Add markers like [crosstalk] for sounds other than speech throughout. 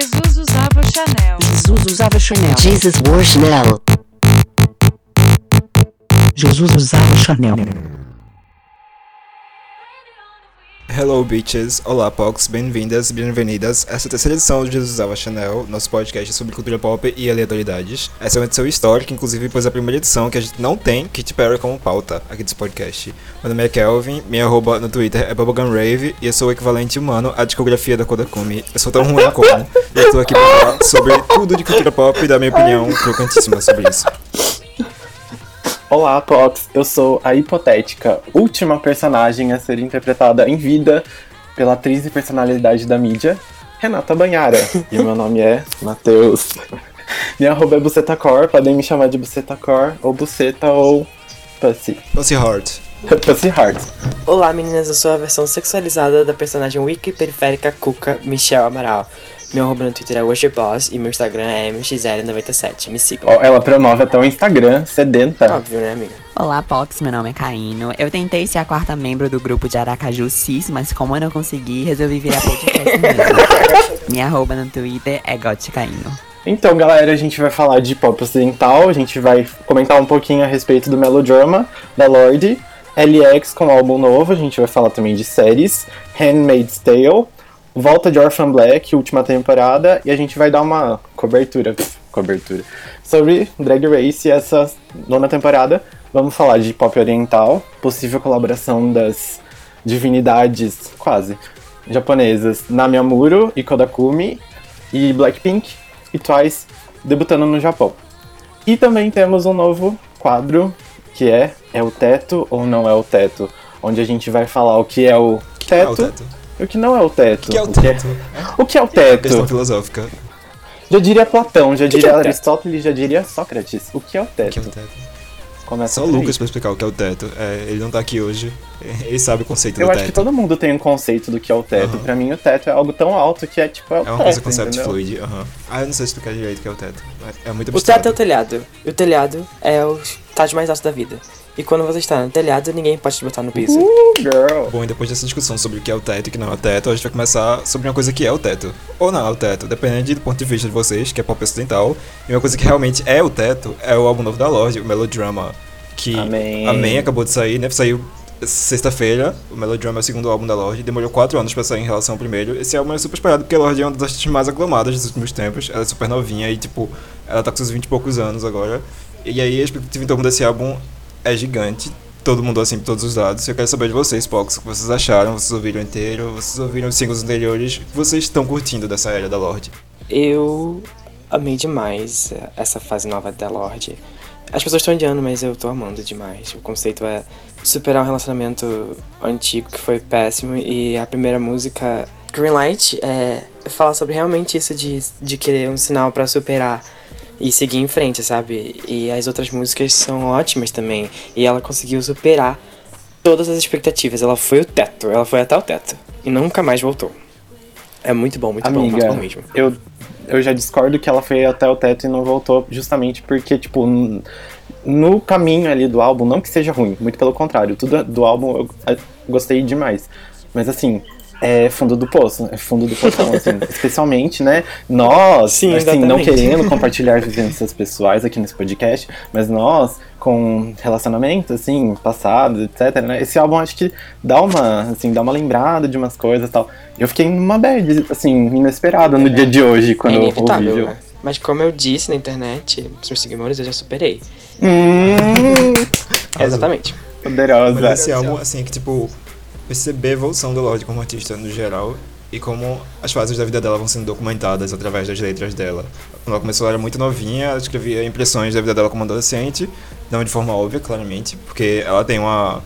Jesus usava Chanel. Jesus usava Chanel. Jesus wore Chanel. Jesus usava Chanel. Hello, bitches! Olá, Pox! Bem-vindas, bem-vindas. Essa a terceira edição do Jesus Usava Chanel, nosso podcast sobre cultura pop e aleatoriedades. Essa é uma edição histórica, inclusive, pois é a primeira edição que a gente não tem Katy Perry como pauta aqui desse podcast. Meu nome é Kelvin, minha arroba no Twitter é BubblegumRave e eu sou o equivalente humano à discografia da Kodakumi. Eu sou tão ruim como, e eu tô aqui pra falar sobre tudo de cultura pop e dar minha opinião crocantíssima sobre isso. Olá, Pox. Eu sou a hipotética última personagem a ser interpretada em vida pela atriz e personalidade da mídia, Renata Banhara. [laughs] E o meu nome é Matheus. Minha arroba é Bucetacor, podem me chamar de Bucetacor, ou Buceta, ou Pussy. Pussy Heart. [laughs] Pussy Heart. Olá meninas, eu sou a versão sexualizada da personagem wiki periférica Cuca Michelle Amaral. Meu arroba no Twitter é WorshipBoss e meu Instagram é mxl97. Me sigam. Ó, ela promove até o Instagram, sedenta. Óbvio, né, amiga? Olá, Pox, meu nome é Caíno. Eu tentei ser a quarta membro do grupo de Aracaju Cis, mas como eu não consegui, resolvi virar podcast mesmo. [laughs] Minha arroba no Twitter é Caíno. Então, galera, a gente vai falar de pop ocidental, a gente vai comentar um pouquinho a respeito do melodrama da Lorde, LX com álbum novo, a gente vai falar também de séries, Handmaid's Tale, volta de Orphan Black, última temporada, e a gente vai dar uma cobertura, cobertura sobre Drag Race essa nona temporada. Vamos falar de pop oriental, possível colaboração das divinidades quase japonesas Nami Amuro e Kodakumi e Blackpink e Twice debutando no Japão. E também temos um novo quadro que é É o Teto ou Não é o Teto, onde a gente vai falar o que é o teto, É o teto. E o que não é o teto. O que é o teto? O que é o Questão teto? filosófica. Já diria Platão, já diria é o teto? Aristóteles, já diria Sócrates. O que é o O que é teto? o teto? Começa Só o. Lucas pra explicar o que é o teto. É, ele não tá aqui hoje. Ele sabe o conceito Eu do acho teto. que todo mundo tem um conceito do que é o teto. Aham. Pra mim, o teto é algo tão alto que é tipo. É, o É uma teto, coisa concept entendeu? fluid. aham. Ah, eu não sei explicar direito o que é o teto. É muito O abstrato. teto é o telhado. E o telhado é o estágio mais alto da vida. E quando você está no telhado, ninguém pode te botar no piso. Uh, girl. Bom, e depois dessa discussão sobre o que é o teto e o que não é o teto, a gente vai começar sobre uma coisa que é o teto. Ou não é o teto, depende do ponto de vista de vocês, que é pop ocidental. E uma coisa que realmente é o teto é o álbum novo da Lorde, o Melodrama. Que Amém. Amém acabou de sair, né? Saiu sexta-feira. O Melodrama é o segundo álbum da Lorde. Demorou quatro anos pra sair em relação ao primeiro. Esse álbum é super esperado porque a Lorde é uma das artistas mais aclamadas dos últimos tempos. Ela é super novinha e, tipo, ela tá com seus 20 e poucos anos agora. E aí a expectativa em torno desse álbum é gigante. Todo mundo assim, por todos os lados. Eu quero saber de vocês, Pox, o que vocês acharam, vocês ouviram inteiro, vocês ouviram os singles anteriores, o que vocês estão curtindo dessa era da Lorde. Eu amei demais essa fase nova da Lorde. As pessoas estão odiando, mas eu tô amando demais. O conceito é superar um relacionamento antigo que foi péssimo e a primeira música, Greenlight, é fala sobre realmente isso de, de querer um sinal pra superar e seguir em frente, sabe? E as outras músicas são ótimas também. E ela conseguiu superar todas as expectativas. Ela foi o teto, ela foi até o teto. E nunca mais voltou. É muito bom, muito bom, muito Amiga, bom mesmo. eu, eu já discordo que ela foi até o teto e não voltou, justamente porque, tipo, no caminho ali do álbum, não que seja ruim, muito pelo contrário, tudo do álbum eu gostei demais. Mas assim, é fundo do poço, é fundo do poção, assim, [laughs] especialmente, né? Nós, Sim, assim, não querendo compartilhar vivências pessoais aqui nesse podcast, mas nós, com relacionamento, assim, passado, etc, né? Esse álbum acho que dá uma, assim, dá uma lembrada de umas coisas e tal. Eu fiquei numa bad, assim, inesperada no dia de hoje, quando é eu ouvi. né? Mas como eu disse na internet, pros meus seguidores, eu já superei. Hum, Exatamente. poderosa. Mas esse álbum, assim, é que, tipo, perceber a evolução da Lorde como artista no geral e como as fases da vida dela vão sendo documentadas através das letras dela. Quando ela começou, ela era muito novinha, ela escrevia impressões da vida dela como adolescente, não de forma óbvia, claramente, porque ela tem uma,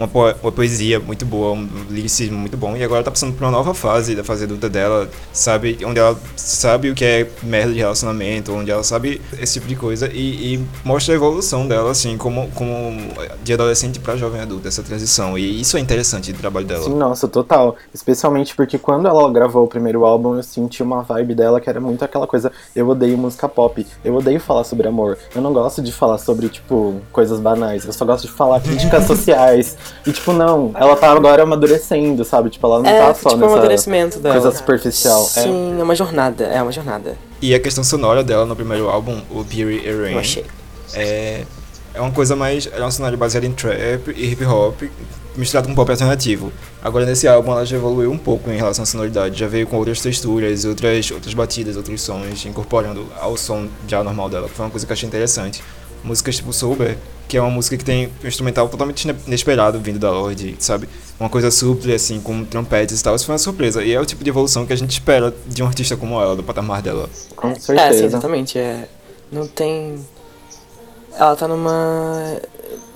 uma, po- uma poesia muito boa, um lyricismo muito bom, e agora tá passando por uma nova fase da fase adulta dela, sabe, onde ela sabe o que é merda de relacionamento, onde ela sabe esse tipo de coisa, e, e mostra a evolução dela, assim, como, como de adolescente pra jovem adulta, essa transição, e isso é interessante do trabalho dela. Sim, nossa, total. Especialmente porque quando ela gravou o primeiro álbum, eu senti uma vibe dela que era muito aquela coisa. Eu odeio música pop, eu odeio falar sobre amor. Eu não gosto de falar sobre, tipo, coisas banais. Eu só gosto de falar críticas [laughs] sociais, E, tipo, não, ela tá agora amadurecendo, sabe? Tipo, ela não é, tá só tipo, nessa amadurecimento dela. coisa superficial. É. Sim, é. uma jornada, é uma jornada. E a questão sonora dela no primeiro álbum, o Beauty and Rain, Eu achei. é, é uma coisa mais. É um cenário baseado em trap e hip hop, misturado com pop alternativo. Agora nesse álbum ela já evoluiu um pouco em relação à sonoridade, já veio com outras texturas, outras, outras batidas, outros sons, incorporando ao som já normal dela, que foi uma coisa que eu achei interessante. Músicas tipo Sober, que é uma música que tem um instrumental totalmente ine- inesperado vindo da Lorde, sabe? Uma coisa súple, assim, com trompetes e tal, isso foi uma surpresa. E é o tipo de evolução que a gente espera de um artista como ela, do patamar dela. Com É, sim, certeza. exatamente. É, não tem. Ela tá numa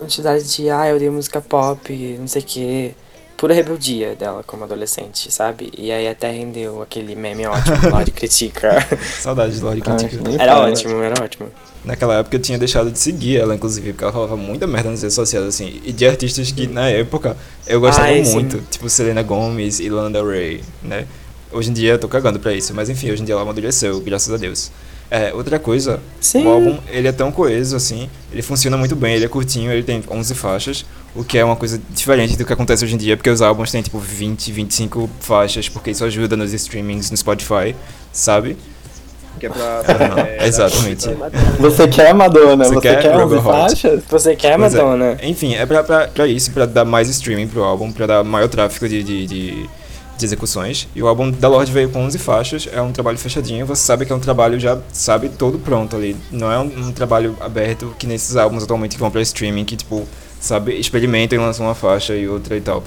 entidade de, ah, eu odeio música pop, não sei o quê. Pura rebeldia dela como adolescente, sabe? E aí até rendeu aquele meme ótimo lá de [laughs] critica. Saudades de Lorde Critica. Era ótimo, era ótimo. Naquela época eu tinha deixado de seguir ela, inclusive, porque ela falava muita merda nas redes sociais, assim, e de artistas que na época eu gostava sim. muito, tipo Selena Gomez e Lana Del Rey, né? Hoje em dia eu tô cagando pra isso, mas enfim, hoje em dia ela amadureceu, graças a Deus. É, outra coisa, Sim. o álbum, ele é tão coeso, assim, ele funciona muito bem, ele é curtinho, ele tem 11 faixas, o que é uma coisa diferente do que acontece hoje em dia, porque os álbuns têm, tipo, 20, 25 faixas, porque isso ajuda nos streamings, no Spotify, sabe? Que é pra... [laughs] é, exatamente. Você quer Madonna? Você Você, quer quer, Rebel 11 Heart? faixas? Você quer é. Madonna? Enfim, é pra, pra, pra isso, pra dar mais streaming pro álbum, pra dar maior tráfego de, de, de, de execuções. E o álbum da Lorde veio com 11 faixas, é um trabalho fechadinho, você sabe que é um trabalho já, sabe, todo pronto ali. Não é um, um trabalho aberto que nesses álbuns atualmente que vão pra streaming, que tipo, sabe, experimentam e lançam uma faixa e outra e tal.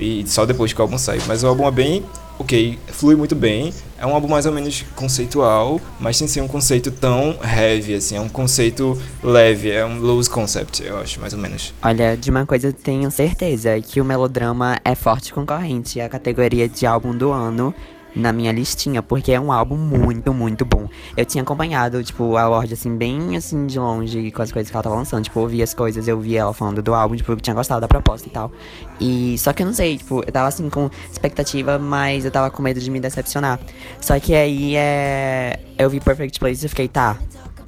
E só depois que o álbum sai. Mas o álbum é bem, ok, flui muito bem. É um álbum mais ou menos conceitual, mas sem ser um conceito tão heavy, assim. É um conceito leve, é um loose concept, eu acho, mais ou menos. Olha, de uma coisa eu tenho certeza, que o melodrama é forte concorrente à categoria de álbum do ano na minha listinha, porque é um álbum muito, muito bom. Eu tinha acompanhado, tipo, a Lorde, assim, bem, assim, de longe com as coisas que ela tava lançando. Tipo, eu ouvi as coisas, eu vi ela falando do álbum, tipo, eu tinha gostado da proposta e tal. E, só que eu não sei, tipo, eu tava, assim, com expectativa, mas eu tava com medo de me decepcionar. Só que aí, é... Eu vi Perfect Place e fiquei, tá,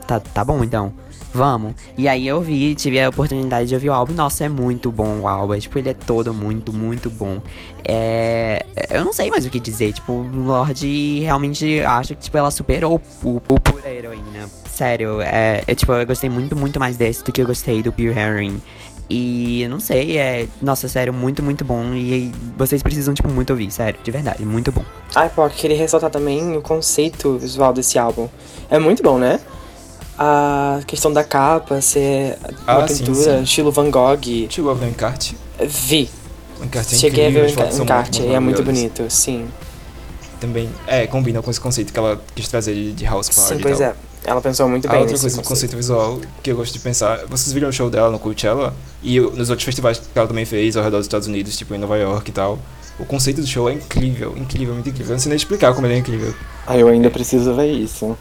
tá, tá bom, então vamos. E aí eu vi, tive a oportunidade de ouvir o álbum. Nossa, é muito bom o álbum. Tipo, ele é todo muito, muito bom. É. Eu não sei mais o que dizer. Tipo, Lorde realmente acho que tipo, ela superou o, o pura heroína. Sério, é, eu, tipo, eu gostei muito, muito mais desse do que eu gostei do Pure Heroine. E não sei, é. Nossa, sério, muito, muito bom. E vocês precisam, tipo, muito ouvir, sério, de verdade, muito bom. Ai, pô, queria ressaltar também o conceito visual desse álbum. É muito bom, né? A questão da capa ser Ah, uma sim, pintura, sim. estilo Van Gogh. Chegou a ver o encarte? Vi. O encarte é Cheguei a incrível, ver o encarte é muito bonito, sim. Também, é, combina com esse conceito que ela quis trazer de, de house party Sim, e pois tal. é. Ela pensou muito A bem outra nesse coisa do conceito. conceito visual que eu gosto de pensar, vocês viram o show dela no Coachella e nos outros festivais que ela também fez ao redor dos Estados Unidos, tipo em Nova York e tal. O conceito do show é incrível, incrível, muito incrível. Eu não sei nem explicar como ele é incrível. Ah, eu ainda preciso ver isso.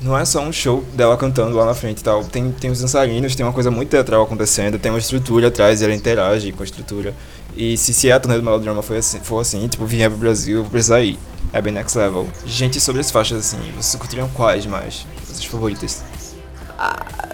Não é só um show dela cantando lá na frente e tal. Tem, tem os dançarinos, tem uma coisa muito teatral acontecendo, tem uma estrutura atrás ela interage com a estrutura. E se, se a turnê do Melodrama foi assim, for assim, tipo, vier pro Brasil, eu vou precisar ir. É bem next level. Gente, sobre as faixas assim, vocês curtiriam quais mais? As favoritas?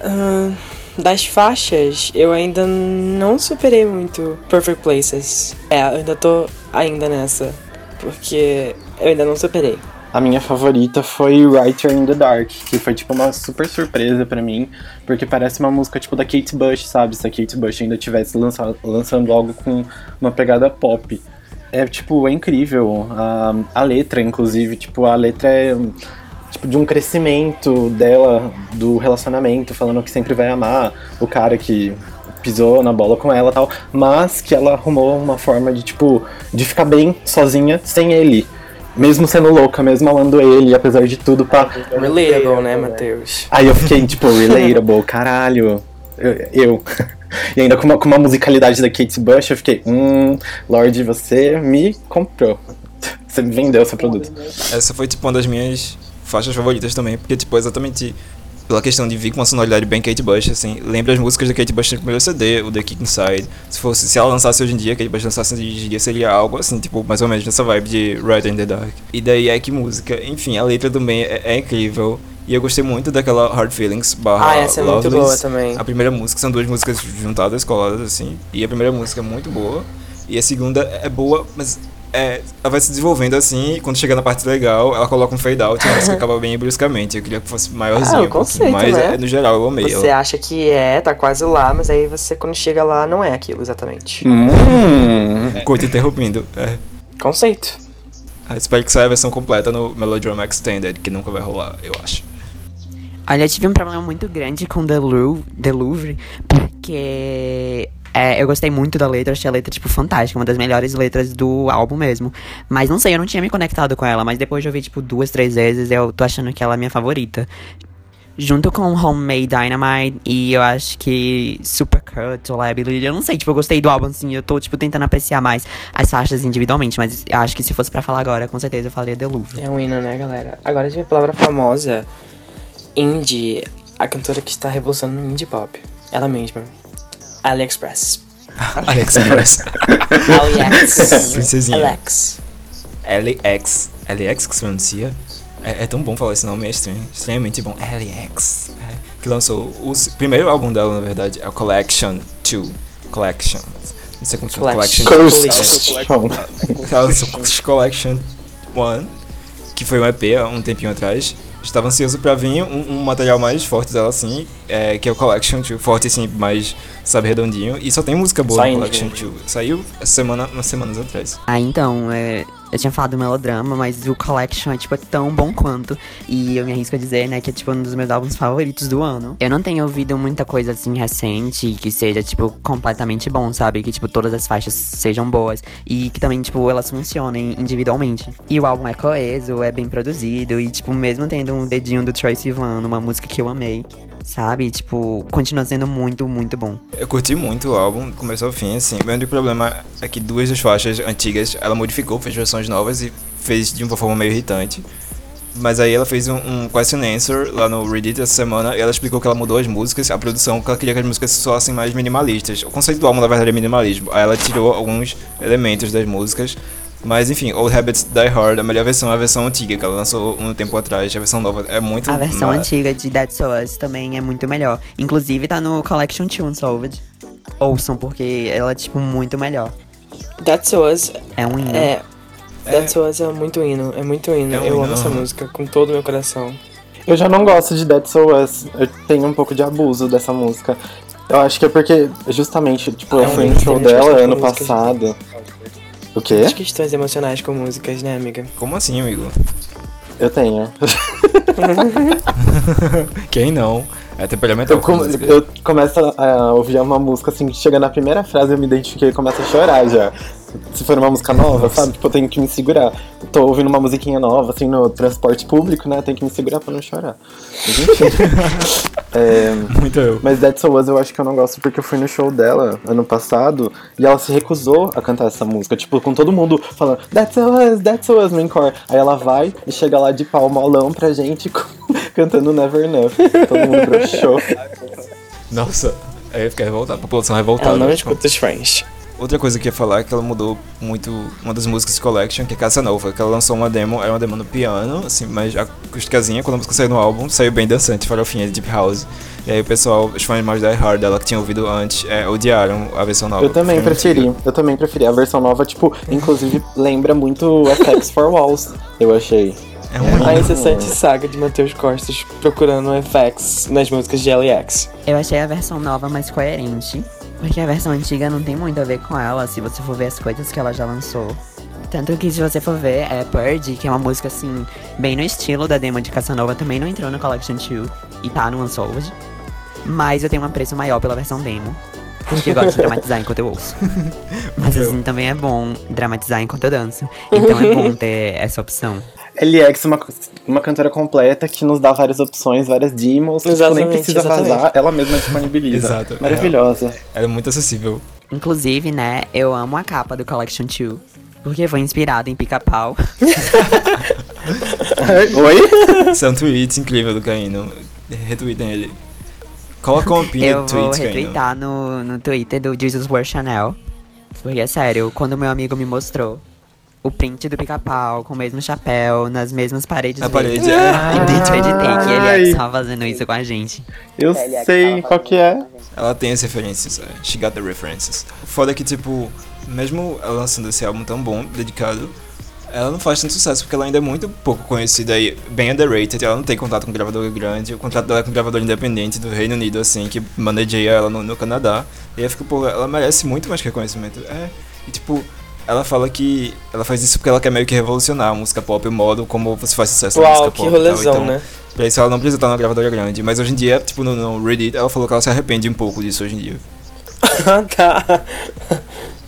Ahn, das faixas, eu ainda não superei muito Perfect Places. É, eu ainda tô ainda nessa. Porque eu ainda não superei. A minha favorita foi Writer in the Dark, que foi tipo uma super surpresa pra mim, porque parece uma música tipo da Kate Bush, sabe? Se a Kate Bush ainda tivesse lançado, lançando algo com uma pegada pop. É tipo, é incrível. A, a letra, inclusive, tipo, a letra é tipo de um crescimento dela do relacionamento, falando que sempre vai amar o cara que pisou na bola com ela tal, mas que ela arrumou uma forma de tipo de ficar bem sozinha sem ele. Mesmo sendo louca, mesmo amando ele, apesar de tudo, pá. Relatable, né, Matheus? Aí eu fiquei, tipo, relatable, caralho. Eu. eu. [laughs] E ainda com uma, com uma musicalidade da Kate Bush, eu fiquei, hum, Lorde, você me comprou. Você me vendeu seu produto. Essa foi tipo uma das minhas faixas favoritas também, porque tipo, exatamente pela questão de vir com uma sonoridade bem Kate Bush, assim, lembra as músicas da Kate Bush no primeiro CD, o The Kick Inside. Se fosse, se ela lançasse hoje em dia, Kate Bush lançasse hoje em dia, seria algo assim, tipo, mais ou menos nessa vibe de Right in the Dark. E daí é que música, enfim, a letra também é, é incrível. E eu gostei muito daquela Hard Feelings barra Ah, essa é muito Lovelies. boa também. A primeira música, são duas músicas juntadas, coladas assim. E a primeira música é muito boa. E a segunda é boa, mas é, ela vai se desenvolvendo assim. E quando chega na parte legal, ela coloca um fade out e a música [laughs] acaba bem bruscamente. Eu queria que fosse maiorzinho. Ah, um conceito, mas né? é, no geral eu amei Você ela. acha que é, tá quase lá, mas aí você, quando chega lá, não é aquilo exatamente. Hum. Coito interrompendo. É. Conceito. Ah, espero que saia a versão completa no Melodrama Extended, que nunca vai rolar, eu acho. Olha, eu tive um problema muito grande com The Louvre, The Louvre porque é, eu gostei muito da letra, achei a letra, tipo, fantástica, uma das melhores letras do álbum mesmo. Mas não sei, eu não tinha me conectado com ela, mas depois de ouvir, tipo, duas, três vezes, eu tô achando que ela é a minha favorita. Junto com Homemade Dynamite e eu acho que Supercut ou Liability, eu não sei, tipo, eu gostei do álbum, assim, eu tô, tipo, tentando apreciar mais as faixas individualmente, mas acho que se fosse pra falar agora, com certeza eu falaria Louvre. É um hino, né, galera? Agora a gente palavra famosa. Indie. A cantora que está revolucionando o indie pop. Ela mesma. AliExpress. AliExpress. [laughs] AliEx. Princesinha. Alex. LX. LX que se pronuncia? É, é tão bom falar esse nome, é estranho, extremamente bom. LX. É, que lançou o primeiro álbum dela, na verdade, é o Collection 2. Collection. Não sei como chama. Collection. Collection. Collection. Ela lançou Collection 1, que foi um EP há um tempinho atrás. Estava ansioso pra vir um, um material mais forte dela, assim, é, que é o Collection 2, forte assim, mais, sabe, redondinho. E só tem música boa Saindo, no Collection 2. Saiu essa semana, umas semanas atrás. Ah, então, é, eu tinha falado do melodrama, mas o Collection é, tipo, é tão bom quanto. E eu me arrisco a dizer, né, que é, tipo, um dos meus álbuns favoritos do ano. Eu não tenho ouvido muita coisa, assim, recente que seja, tipo, completamente bom, sabe? Que, tipo, todas as faixas sejam boas. E que também, tipo, elas funcionem individualmente. E o álbum é coeso, é bem produzido. E, tipo, mesmo tendo um dedinho do Troy Sivan, uma música que eu amei, sabe? Tipo, continua sendo muito, muito bom. Eu curti muito o álbum, do começo ao fim, assim. Meu único problema é que duas das faixas antigas ela modificou, fez versões novas e fez de uma forma meio irritante. Mas aí ela fez um, um question answer lá no Reddit essa semana e ela explicou que ela mudou as músicas, a produção, que ela queria que as músicas soassem mais minimalistas. O conceito do álbum, na verdade, é minimalismo. Aí ela tirou alguns elementos das músicas. Mas enfim, Old Habits Die Hard, a melhor versão é a versão antiga, que ela lançou um tempo atrás. A versão nova é muito A versão antiga de Dead So Us também é muito melhor. Inclusive tá no Collection 2 Unsolved. Ouçam, porque ela é, tipo, muito melhor. That's Us É um hino. é. That's Us é muito hino. É muito hino. É um eu hino, amo essa música com todo o meu coração. Eu já não gosto de Dead So Us. Eu tenho um pouco de abuso dessa música. Eu acho que é porque, justamente, tipo, eu É, fui no show dela ano passado. O quê? As questões emocionais com músicas, né, amiga? Como assim, amigo? Eu tenho. [laughs] Quem não? É temperamental. Eu, com eu começo a ouvir uma música assim, que chega na primeira frase eu me identifiquei e começo a chorar já. Se for uma música nova, sabe? Tipo, eu tenho que me segurar. Tô ouvindo uma musiquinha nova, assim, no transporte público, né? Eu tenho que me segurar pra não chorar. Mas enfim. [laughs] É, Muito eu. mas Dead So Us eu acho que eu não gosto porque eu fui no show dela ano passado e ela se recusou a cantar essa música. Tipo, com todo mundo falando That's So Us, That's So Us no encore. Aí ela vai e chega lá de pau molão pra gente [laughs] cantando Never Know. Todo mundo broxou. Nossa, aí eu fiquei revoltado. A população revoltada. Ela não Tipo, escuta os Friends. Outra coisa que eu ia falar é que ela mudou muito uma das músicas de Collection, que é Casa Nova, que ela lançou uma demo, era uma demo no piano, assim, mas acústicazinha, quando a música saiu no álbum, saiu bem dançante, farofinha de Deep House. E aí o pessoal, os fãs mais da Hard dela que tinham ouvido antes, é, odiaram a versão nova. Eu também muito preferi, eu também preferi. A versão nova, tipo, inclusive [laughs] lembra muito FX for Walls, eu achei. É ruim. A incessante saga de Matheus Costas procurando FX nas músicas de LX. Eu achei a versão nova mais coerente. Porque a versão antiga não tem muito a ver com ela, se você for ver as coisas que ela já lançou. Tanto que se você for ver, é Purge, que é uma música assim, bem no estilo da demo de Casanova, também não entrou no Collection 2 e tá no Unsolved. Mas eu tenho um apreço maior pela versão demo. Porque eu gosto de dramatizar enquanto eu ouço. [laughs] Mas assim, também é bom dramatizar enquanto eu danço. Então é bom ter essa opção. LX, uma, uma cantora completa que nos dá várias opções, várias demos, que tipo, nem precisa exatamente. vazar, ela mesma disponibiliza. Exato. Maravilhosa. Era muito acessível. Inclusive, né, eu amo a capa do Collection 2. Porque foi inspirado em pica-pau. [laughs] Oi? São tweets incrível do Caíno. Retweetem ele. Coloca um pin Eu vou tweets, Caíno. retweetar no, no Twitter do Jesus Wear Chanel. Porque é sério, quando meu amigo me mostrou, o print do pica-pau com o mesmo chapéu, nas mesmas paredes Na parede, é. E eu que ele Ai. estava fazendo isso com a gente. Eu LX sei qual que é. Ela tem as referências, é. She got the references. O foda é que, tipo, mesmo ela lançando esse álbum tão bom, dedicado, ela não faz tanto sucesso porque ela ainda é muito pouco conhecida e bem underrated. Ela não tem contato com gravador grande. O contrato dela é com gravador independente do Reino Unido, assim, que maneja ela no, no Canadá. E aí fica, pô, ela merece muito mais reconhecimento. É, e tipo. Ela fala que ela faz isso porque ela quer meio que revolucionar a música pop, o modo como você faz sucesso na Uau, música que pop. rolezão, Então, né? Pra isso ela não precisa estar numa gravadora grande. Mas hoje em dia, tipo, no, no Reddit, ela falou que ela se arrepende um pouco disso hoje em dia. [laughs] Ah, tá.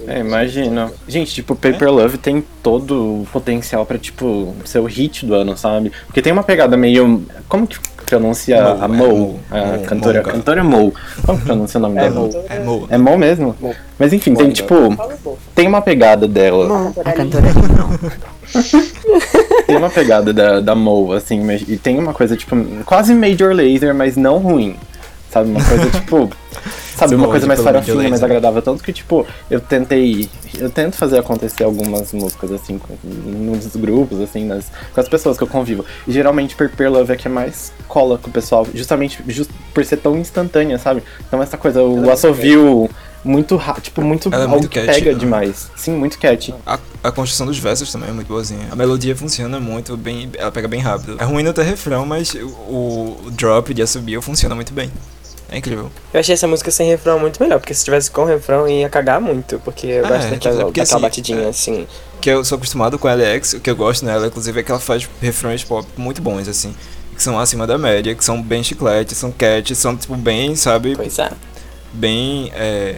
É, imagina. Gente, tipo, Paper Love tem todo o potencial pra, tipo, ser o hit do ano, sabe? Porque tem uma pegada meio. Como que pronuncia Mo, a é, Mo? Mo. A Mo, cantora, Mo, cantora Mo. Como que pronuncia o nome É, dela? Mo. É, Mo. É Mo mesmo? Mo. Mas enfim, tem Mo, tipo. Fala, pô. Tem uma pegada dela. A cantora. [laughs] Tem uma pegada da, da Mo, assim, e tem uma coisa, tipo, quase Major Laser, mas não ruim. Sabe? Uma coisa, [laughs] tipo. Sabe, uma coisa mais farofinha, mais agradável. Tanto que, tipo, eu tentei. Eu tento fazer acontecer algumas músicas, assim, com, nos grupos, assim, nas, com as pessoas que eu convivo. E geralmente Paper Love é que é mais cola com o pessoal, justamente just, por ser tão instantânea, sabe? Então essa coisa, o assovio muito ra- tipo, muito Ela é muito catchy, pega né? demais. Sim, muito catchy. A, a construção dos versos também é muito boazinha. A melodia funciona muito bem, ela pega bem rápido. É ruim não ter refrão, mas o, o drop de assobio funciona muito bem. É incrível. Eu achei essa música sem refrão muito melhor, porque se tivesse com refrão ia cagar muito, porque eu É, gosto é daquela, porque, daquela assim, batidinha é. assim. Que eu sou acostumado com a LX, o que eu gosto nela, inclusive, é que ela faz refrões pop muito bons, assim. Que são acima da média, que são bem chiclete, são catchy, são, tipo, bem, sabe, Pois é. bem, é...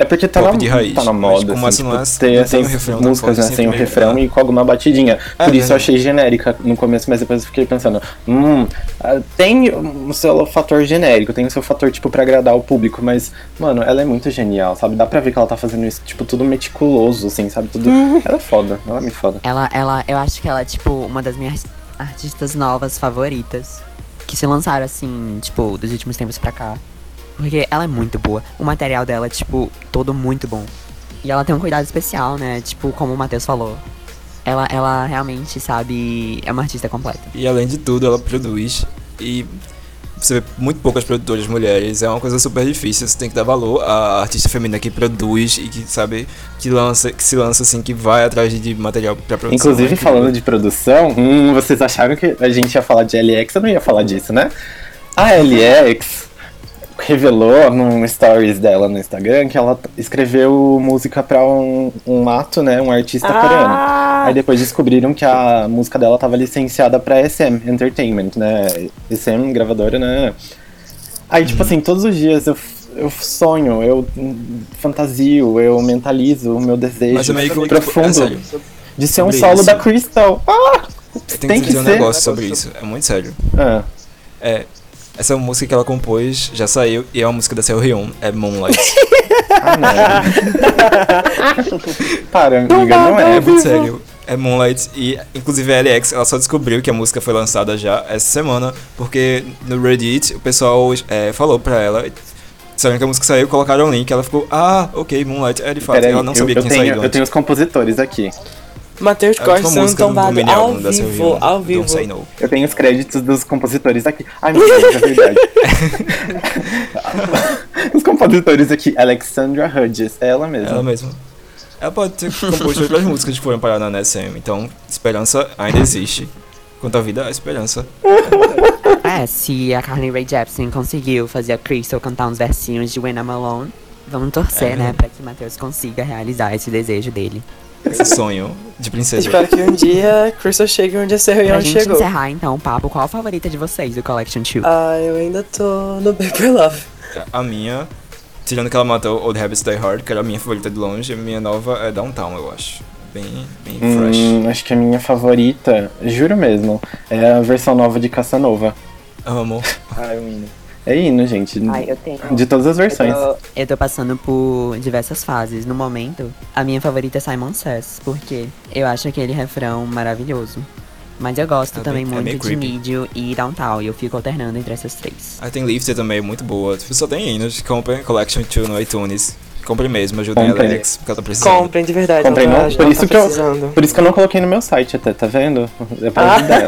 É porque tá Pop na, de raiz, tá na moda, como assim, não tipo, é- ter não tem essas um refrão músicas, né, assim, sem o refrão é. e com alguma batidinha. É, Por isso eu achei genérica no começo, mas depois eu fiquei pensando, hum, ah, tem o seu fator genérico, tem o seu fator, tipo, pra agradar o público, mas, mano, ela é muito genial, sabe? Dá pra ver que ela tá fazendo isso, tipo, tudo meticuloso, assim, sabe? Tudo... [laughs] ela é foda, ela é muito foda. Ela, ela, eu acho que ela é, tipo, uma das minhas artistas novas favoritas. Que se lançaram, assim, tipo, dos últimos tempos pra cá. Porque ela é muito boa. O material dela é, tipo, todo muito bom. E ela tem um cuidado especial, né? Tipo, como o Matheus falou. Ela, ela realmente, sabe, é uma artista completa. E além de tudo, ela produz e você vê muito poucas produtoras mulheres, é uma coisa super difícil, você tem que dar valor à artista feminina que produz e que sabe, que lança, que se lança assim, que vai atrás de material pra produção. Inclusive, É falando de produção, hum, vocês acharam que a gente ia falar de LX? Eu não ia falar disso, né? A LX revelou num stories dela no Instagram que ela escreveu música pra um, um ato, né? Um artista coreano. Aí depois descobriram que a música dela tava licenciada pra SM Entertainment, né? SM, gravadora, né? Aí, tipo assim, todos os dias eu, eu sonho, eu fantasio, eu mentalizo o meu desejo Mas é profundo é sério. de ser um solo isso. da Crystal. Ah! Eu tenho Tem que que dizer um negócio sobre isso, é muito sério. Ah, É, essa música que ela compôs já saiu e é uma música da Seo Hyun, é Moonlight. [laughs] ah, não. [laughs] Para, amiga, não é. É muito sério. É Moonlight e inclusive a LX ela só descobriu que a música foi lançada já essa semana porque no Reddit o pessoal é, falou pra ela disseram que a música saiu, colocaram o link, ela ficou ah ok Moonlight é de fato ela não eu, sabia eu que tinha tenho, saído eu antes. tenho os compositores aqui. Matheus É a Costa sendo música do, do tombado mini ao vivo, ao vivo. Say No. Eu tenho os créditos dos compositores aqui. Ai, meu Deus, é verdade. [laughs] os compositores aqui, Alexandra Hudges, é ela mesma. Ela mesma. Ela pode ter composto outras músicas que foram parar na NSM, então esperança ainda existe. Quanto à vida, há esperança. É, se a Carly Rae Jepsen conseguiu fazer a Crystal cantar uns versinhos de When I'm Alone, vamos torcer, É. né, pra que Matheus consiga realizar esse desejo dele. Esse sonho de princesa. Espero que um dia Crystal chegue onde a Pra Serrion gente chegou. encerrar, então, o papo, qual a favorita de vocês do Collection 2? Ah, eu ainda tô no Paper Love. A minha, tirando que ela matou Old Habits Die Hard, que era a minha favorita de longe, a minha nova é Downtown, eu acho. Bem, bem fresh. Hum, acho que a minha favorita, juro mesmo, é a versão nova de Casanova. Amo. [laughs] Ai, o hino. É hino, gente. Ai, eu tenho. De todas as versões. Eu tô- Eu tô passando por diversas fases. No momento, a minha favorita é Simon Says, porque eu acho aquele refrão maravilhoso. Mas eu gosto É também bem- é muito de creepy. Medium e Downtown, e eu fico alternando entre essas três. Aí tem Lifted também, muito boa. Só tem hinos, comprem Collection 2 no iTunes. Comprem mesmo, ajudem Comprem. a Alex, porque ela tá precisando. Comprem de verdade. Comprei ela tá, não, por ela isso tá que eu- precisando. Por isso que eu não coloquei no meu site até, tá vendo? É pra Ah. ajudar.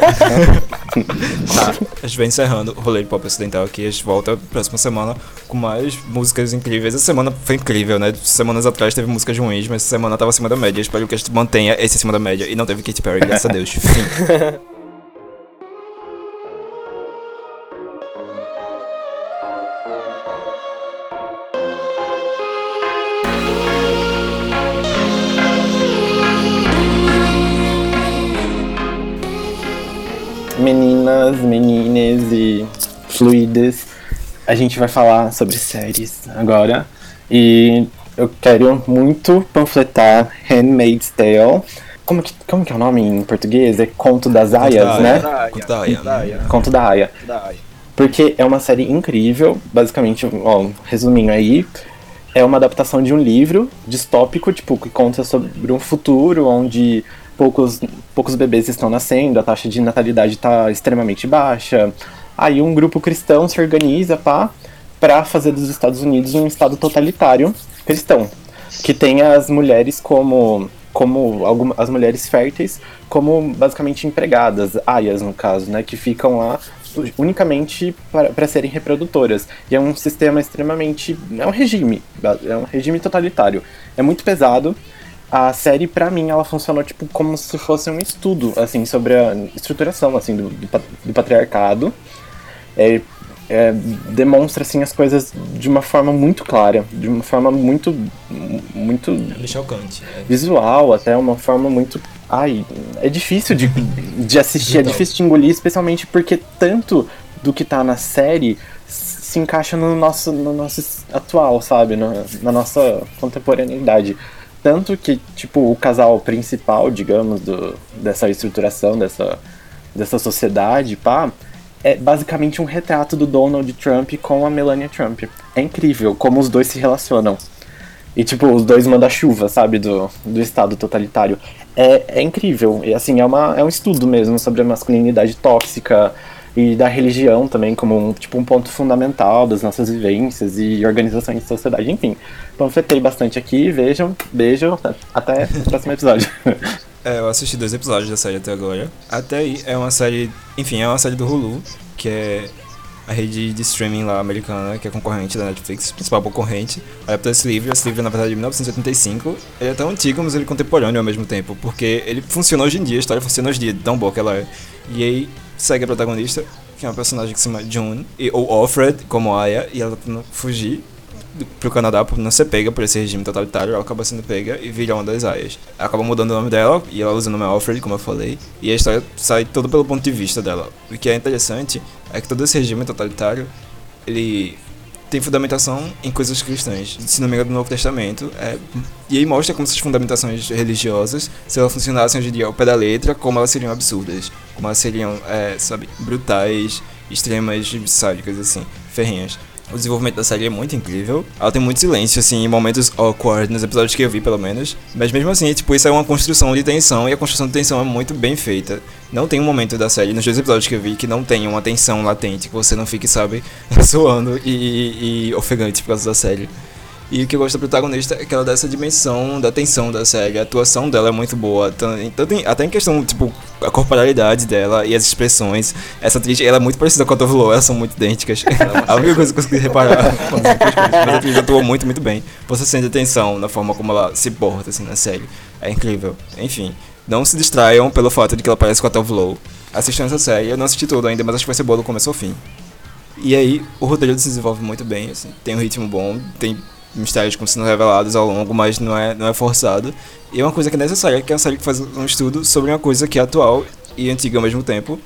[laughs] Tá, a gente vai encerrando o rolê de pop ocidental aqui. A gente volta próxima semana com mais músicas incríveis. Essa semana foi incrível, né? Semanas atrás teve músicas ruins, mas essa semana tava acima da média. Espero que a gente mantenha esse acima da média. E não teve Katy Perry, graças a Deus. [laughs] Fim. Meninas, menines e fluidas, a gente vai falar sobre séries agora. E eu quero muito panfletar Handmaid's Tale. Como que, como que é o nome em português? É Conto das Aias, né? Conto da Aya. Conto da Aya. Porque é uma série incrível, basicamente, ó, resumindo aí, é uma adaptação de um livro distópico, tipo, que conta sobre um futuro onde poucos, poucos bebês estão nascendo, a taxa de natalidade está extremamente baixa. Aí um grupo cristão se organiza pá, pra fazer dos Estados Unidos um estado totalitário cristão, que tem as mulheres como como algumas as mulheres férteis como basicamente empregadas, aias no caso, né, que ficam lá unicamente para serem reprodutoras. E é um sistema extremamente. É um regime. É um regime totalitário. É muito pesado. A série, pra mim, ela funcionou tipo como se fosse um estudo, assim, sobre a estruturação, assim, do, do, pa- do patriarcado. É, é, demonstra, assim, as coisas de uma forma muito clara, de uma forma muito, muito chocante. É. visual, até uma forma muito. Ai, é difícil de, de assistir, é difícil de engolir, especialmente porque tanto do que tá na série se encaixa no nosso, no nosso atual, sabe? Na, na nossa contemporaneidade. Tanto que, tipo, o casal principal, digamos, do, dessa estruturação, dessa, dessa sociedade, pá, é basicamente um retrato do Donald Trump com a Melania Trump. É incrível como os dois se relacionam. E, tipo, os dois manda-chuva, sabe, do, do Estado totalitário. É, é incrível. E, assim, é, uma, é um estudo mesmo sobre a masculinidade tóxica e da religião também como um, tipo, um ponto fundamental das nossas vivências e organizações de sociedade. Enfim, panfletei bastante aqui. Vejam, beijo. Até o próximo episódio. [laughs] É, eu assisti dois episódios da série até agora. Até aí é uma série, enfim, é uma série do Hulu, que é a rede de streaming lá americana, que é concorrente da Netflix, principal concorrente. Adaptou esse livro, esse livro na verdade é de 1985. Ele é tão antigo, mas ele é contemporâneo ao mesmo tempo, porque ele funciona hoje em dia, a história funciona hoje em dia, tão boa que ela é. E aí segue a protagonista, que é uma personagem que se chama June, e, ou Alfred, como Aya, e ela tentando fugir pro Canadá por não ser pega por esse regime totalitário, ela acaba sendo pega e vira uma das aias. Acaba mudando o nome dela e ela usa o nome Alfred, como eu falei, e a história sai toda pelo ponto de vista dela. O que é interessante é que todo esse regime totalitário, ele tem fundamentação em coisas cristãs. Se não me engano, do Novo Testamento. É, e aí mostra como essas fundamentações religiosas, se elas funcionassem hoje em dia ao pé da letra, como elas seriam absurdas. Como elas seriam, é, sabe, brutais, extremas, sádicas, assim, ferrenhas. O desenvolvimento da série é muito incrível. Ela tem muito silêncio, assim, momentos awkward, nos episódios que eu vi, pelo menos. Mas mesmo assim, tipo, isso é uma construção de tensão, e a construção de tensão é muito bem feita. Não tem um momento da série, nos dois episódios que eu vi, que não tem uma tensão latente, que você não fique, sabe, [laughs] suando e, e ofegante por causa da série. E o que eu gosto da protagonista é que ela dá essa dimensão da tensão da série. A atuação dela é muito boa. tan- Tanto em- até em questão, tipo, a corporalidade dela e as expressões. Essa atriz, ela é muito parecida com a Tove Lo, elas são muito idênticas. [laughs] a única coisa que eu consegui reparar. [laughs] Mas a atriz atuou muito, muito bem. Você sente atenção na forma como ela se porta, assim, na série. É incrível. Enfim, não se distraiam pelo fato de que ela parece com a Tove Lo. Assistam essa série. Eu não assisti tudo ainda, mas acho que vai ser boa do começo ao fim. E aí, o roteiro se desenvolve muito bem, assim, tem um ritmo bom, tem mistérios como sendo revelados ao longo, mas não é, não é forçado. E é uma coisa que é necessária, que é uma série que faz um estudo sobre uma coisa que é atual e antiga ao mesmo tempo,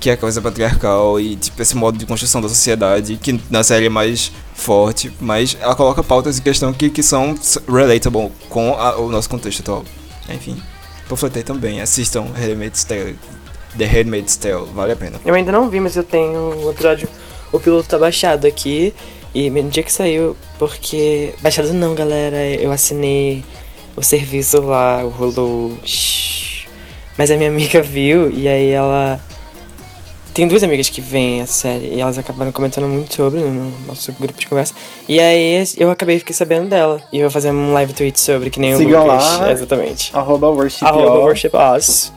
que é a coisa patriarcal e tipo esse modo de construção da sociedade, que na série é mais forte, mas ela coloca pautas em questão que, que são relatable com a- o nosso contexto atual. Enfim, panfletei também, assistam Handmaid's Tale, The Handmaid's Tale, vale a pena. Eu ainda não vi, mas eu tenho o episódio. O piloto tá baixado aqui. E no dia que saiu, porque. Baixado não, galera. Eu assinei o serviço lá, o Hulu. Shhh. Mas a minha amiga viu e aí ela tem duas amigas que veem essa série e elas acabaram comentando muito sobre no nosso grupo de conversa. E aí eu acabei fiquei sabendo dela. E eu vou fazer um live tweet sobre, que nem Sigam o Lucas. lá. Exatamente. Arroba worship Arroba worship us.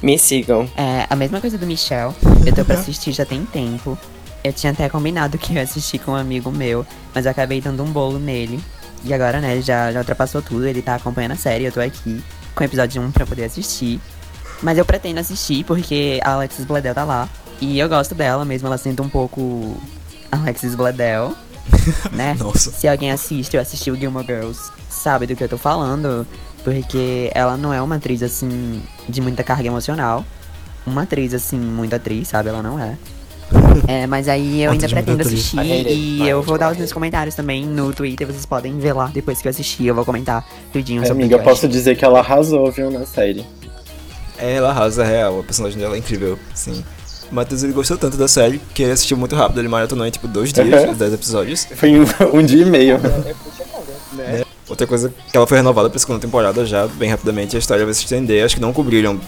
Me sigam. É, a mesma coisa do Michel. Eu tô pra assistir já tem tempo. Eu tinha até combinado que eu ia assistir com um amigo meu, mas eu acabei dando um bolo nele. E agora, né, já, já ultrapassou tudo, ele tá acompanhando a série, eu tô aqui com o episódio 1 pra poder assistir. Mas eu pretendo assistir porque a Alexis Bledel tá lá. E eu gosto dela, mesmo ela sendo um pouco Alexis Bledel, [laughs] né? Nossa. Se alguém assiste ou assistiu Gilmore Girls, sabe do que eu tô falando. Porque ela não é uma atriz, assim, de muita carga emocional. Uma atriz, assim, muito atriz, sabe? Ela não é. É, mas aí eu ainda pretendo assistir e eu vou dar os meus comentários também no Twitter, vocês podem ver lá depois que eu assistir, eu vou comentar tudinho sobre Amiga, eu posso dizer que ela arrasou, viu, na série. É, ela arrasa, é real. A personagem dela é incrível, sim. O Matheus ele gostou tanto da série que ele assistiu muito rápido. Ele maratonou em tipo dois dias, Uhum. 10 episódios. Foi um, um dia e meio. Outra coisa que ela foi renovada pra segunda temporada já, bem rapidamente, a história vai se estender. Acho que não cobriram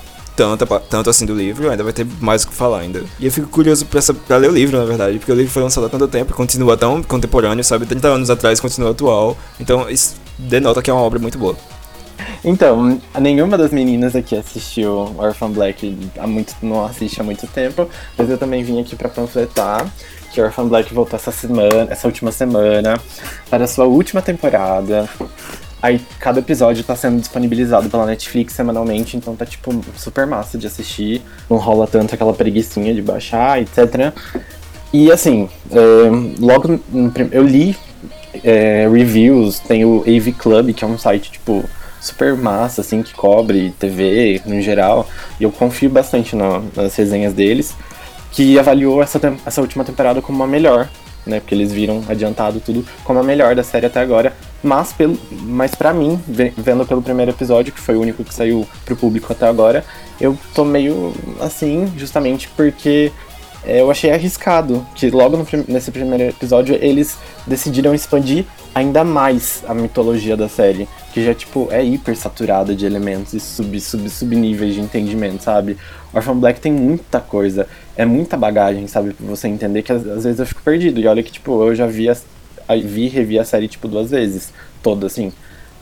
tanto, tanto assim do livro, ainda vai ter mais o que falar ainda. E eu fico curioso pra, sa- pra ler o livro, na verdade, porque o livro foi lançado há tanto tempo continua tão contemporâneo, sabe? 30 anos atrás continua atual. Então isso denota que é uma obra muito boa. Então, nenhuma das meninas aqui assistiu Orphan Black há muito, não assiste há muito tempo, mas eu também vim aqui pra panfletar que Orphan Black voltou essa semana, essa última semana, para a sua última temporada. Aí cada episódio tá sendo disponibilizado pela Netflix semanalmente, então tá tipo super massa de assistir. Não rola tanto aquela preguiçinha de baixar, etc. E assim, é, logo eu li é, reviews, tem o AV Club, que é um site tipo super massa, assim, que cobre TV no geral, e eu confio bastante na- nas resenhas deles, que avaliou essa, essa última temporada como a melhor, né, porque eles viram adiantado tudo como a melhor da série até agora, mas, pelo, mas pra mim, ve- vendo pelo primeiro episódio, que foi o único que saiu pro público até agora, eu tô meio assim, justamente porque é, eu achei arriscado que logo no nesse primeiro episódio eles decidiram expandir ainda mais a mitologia da série, que já tipo é hiper saturada de elementos e sub sub subníveis de entendimento, sabe? Orphan Black tem muita coisa, é muita bagagem, sabe, pra você entender que às, às vezes eu fico perdido. E olha que tipo, eu já vi a, a- vi e revi a série tipo duas vezes, toda assim.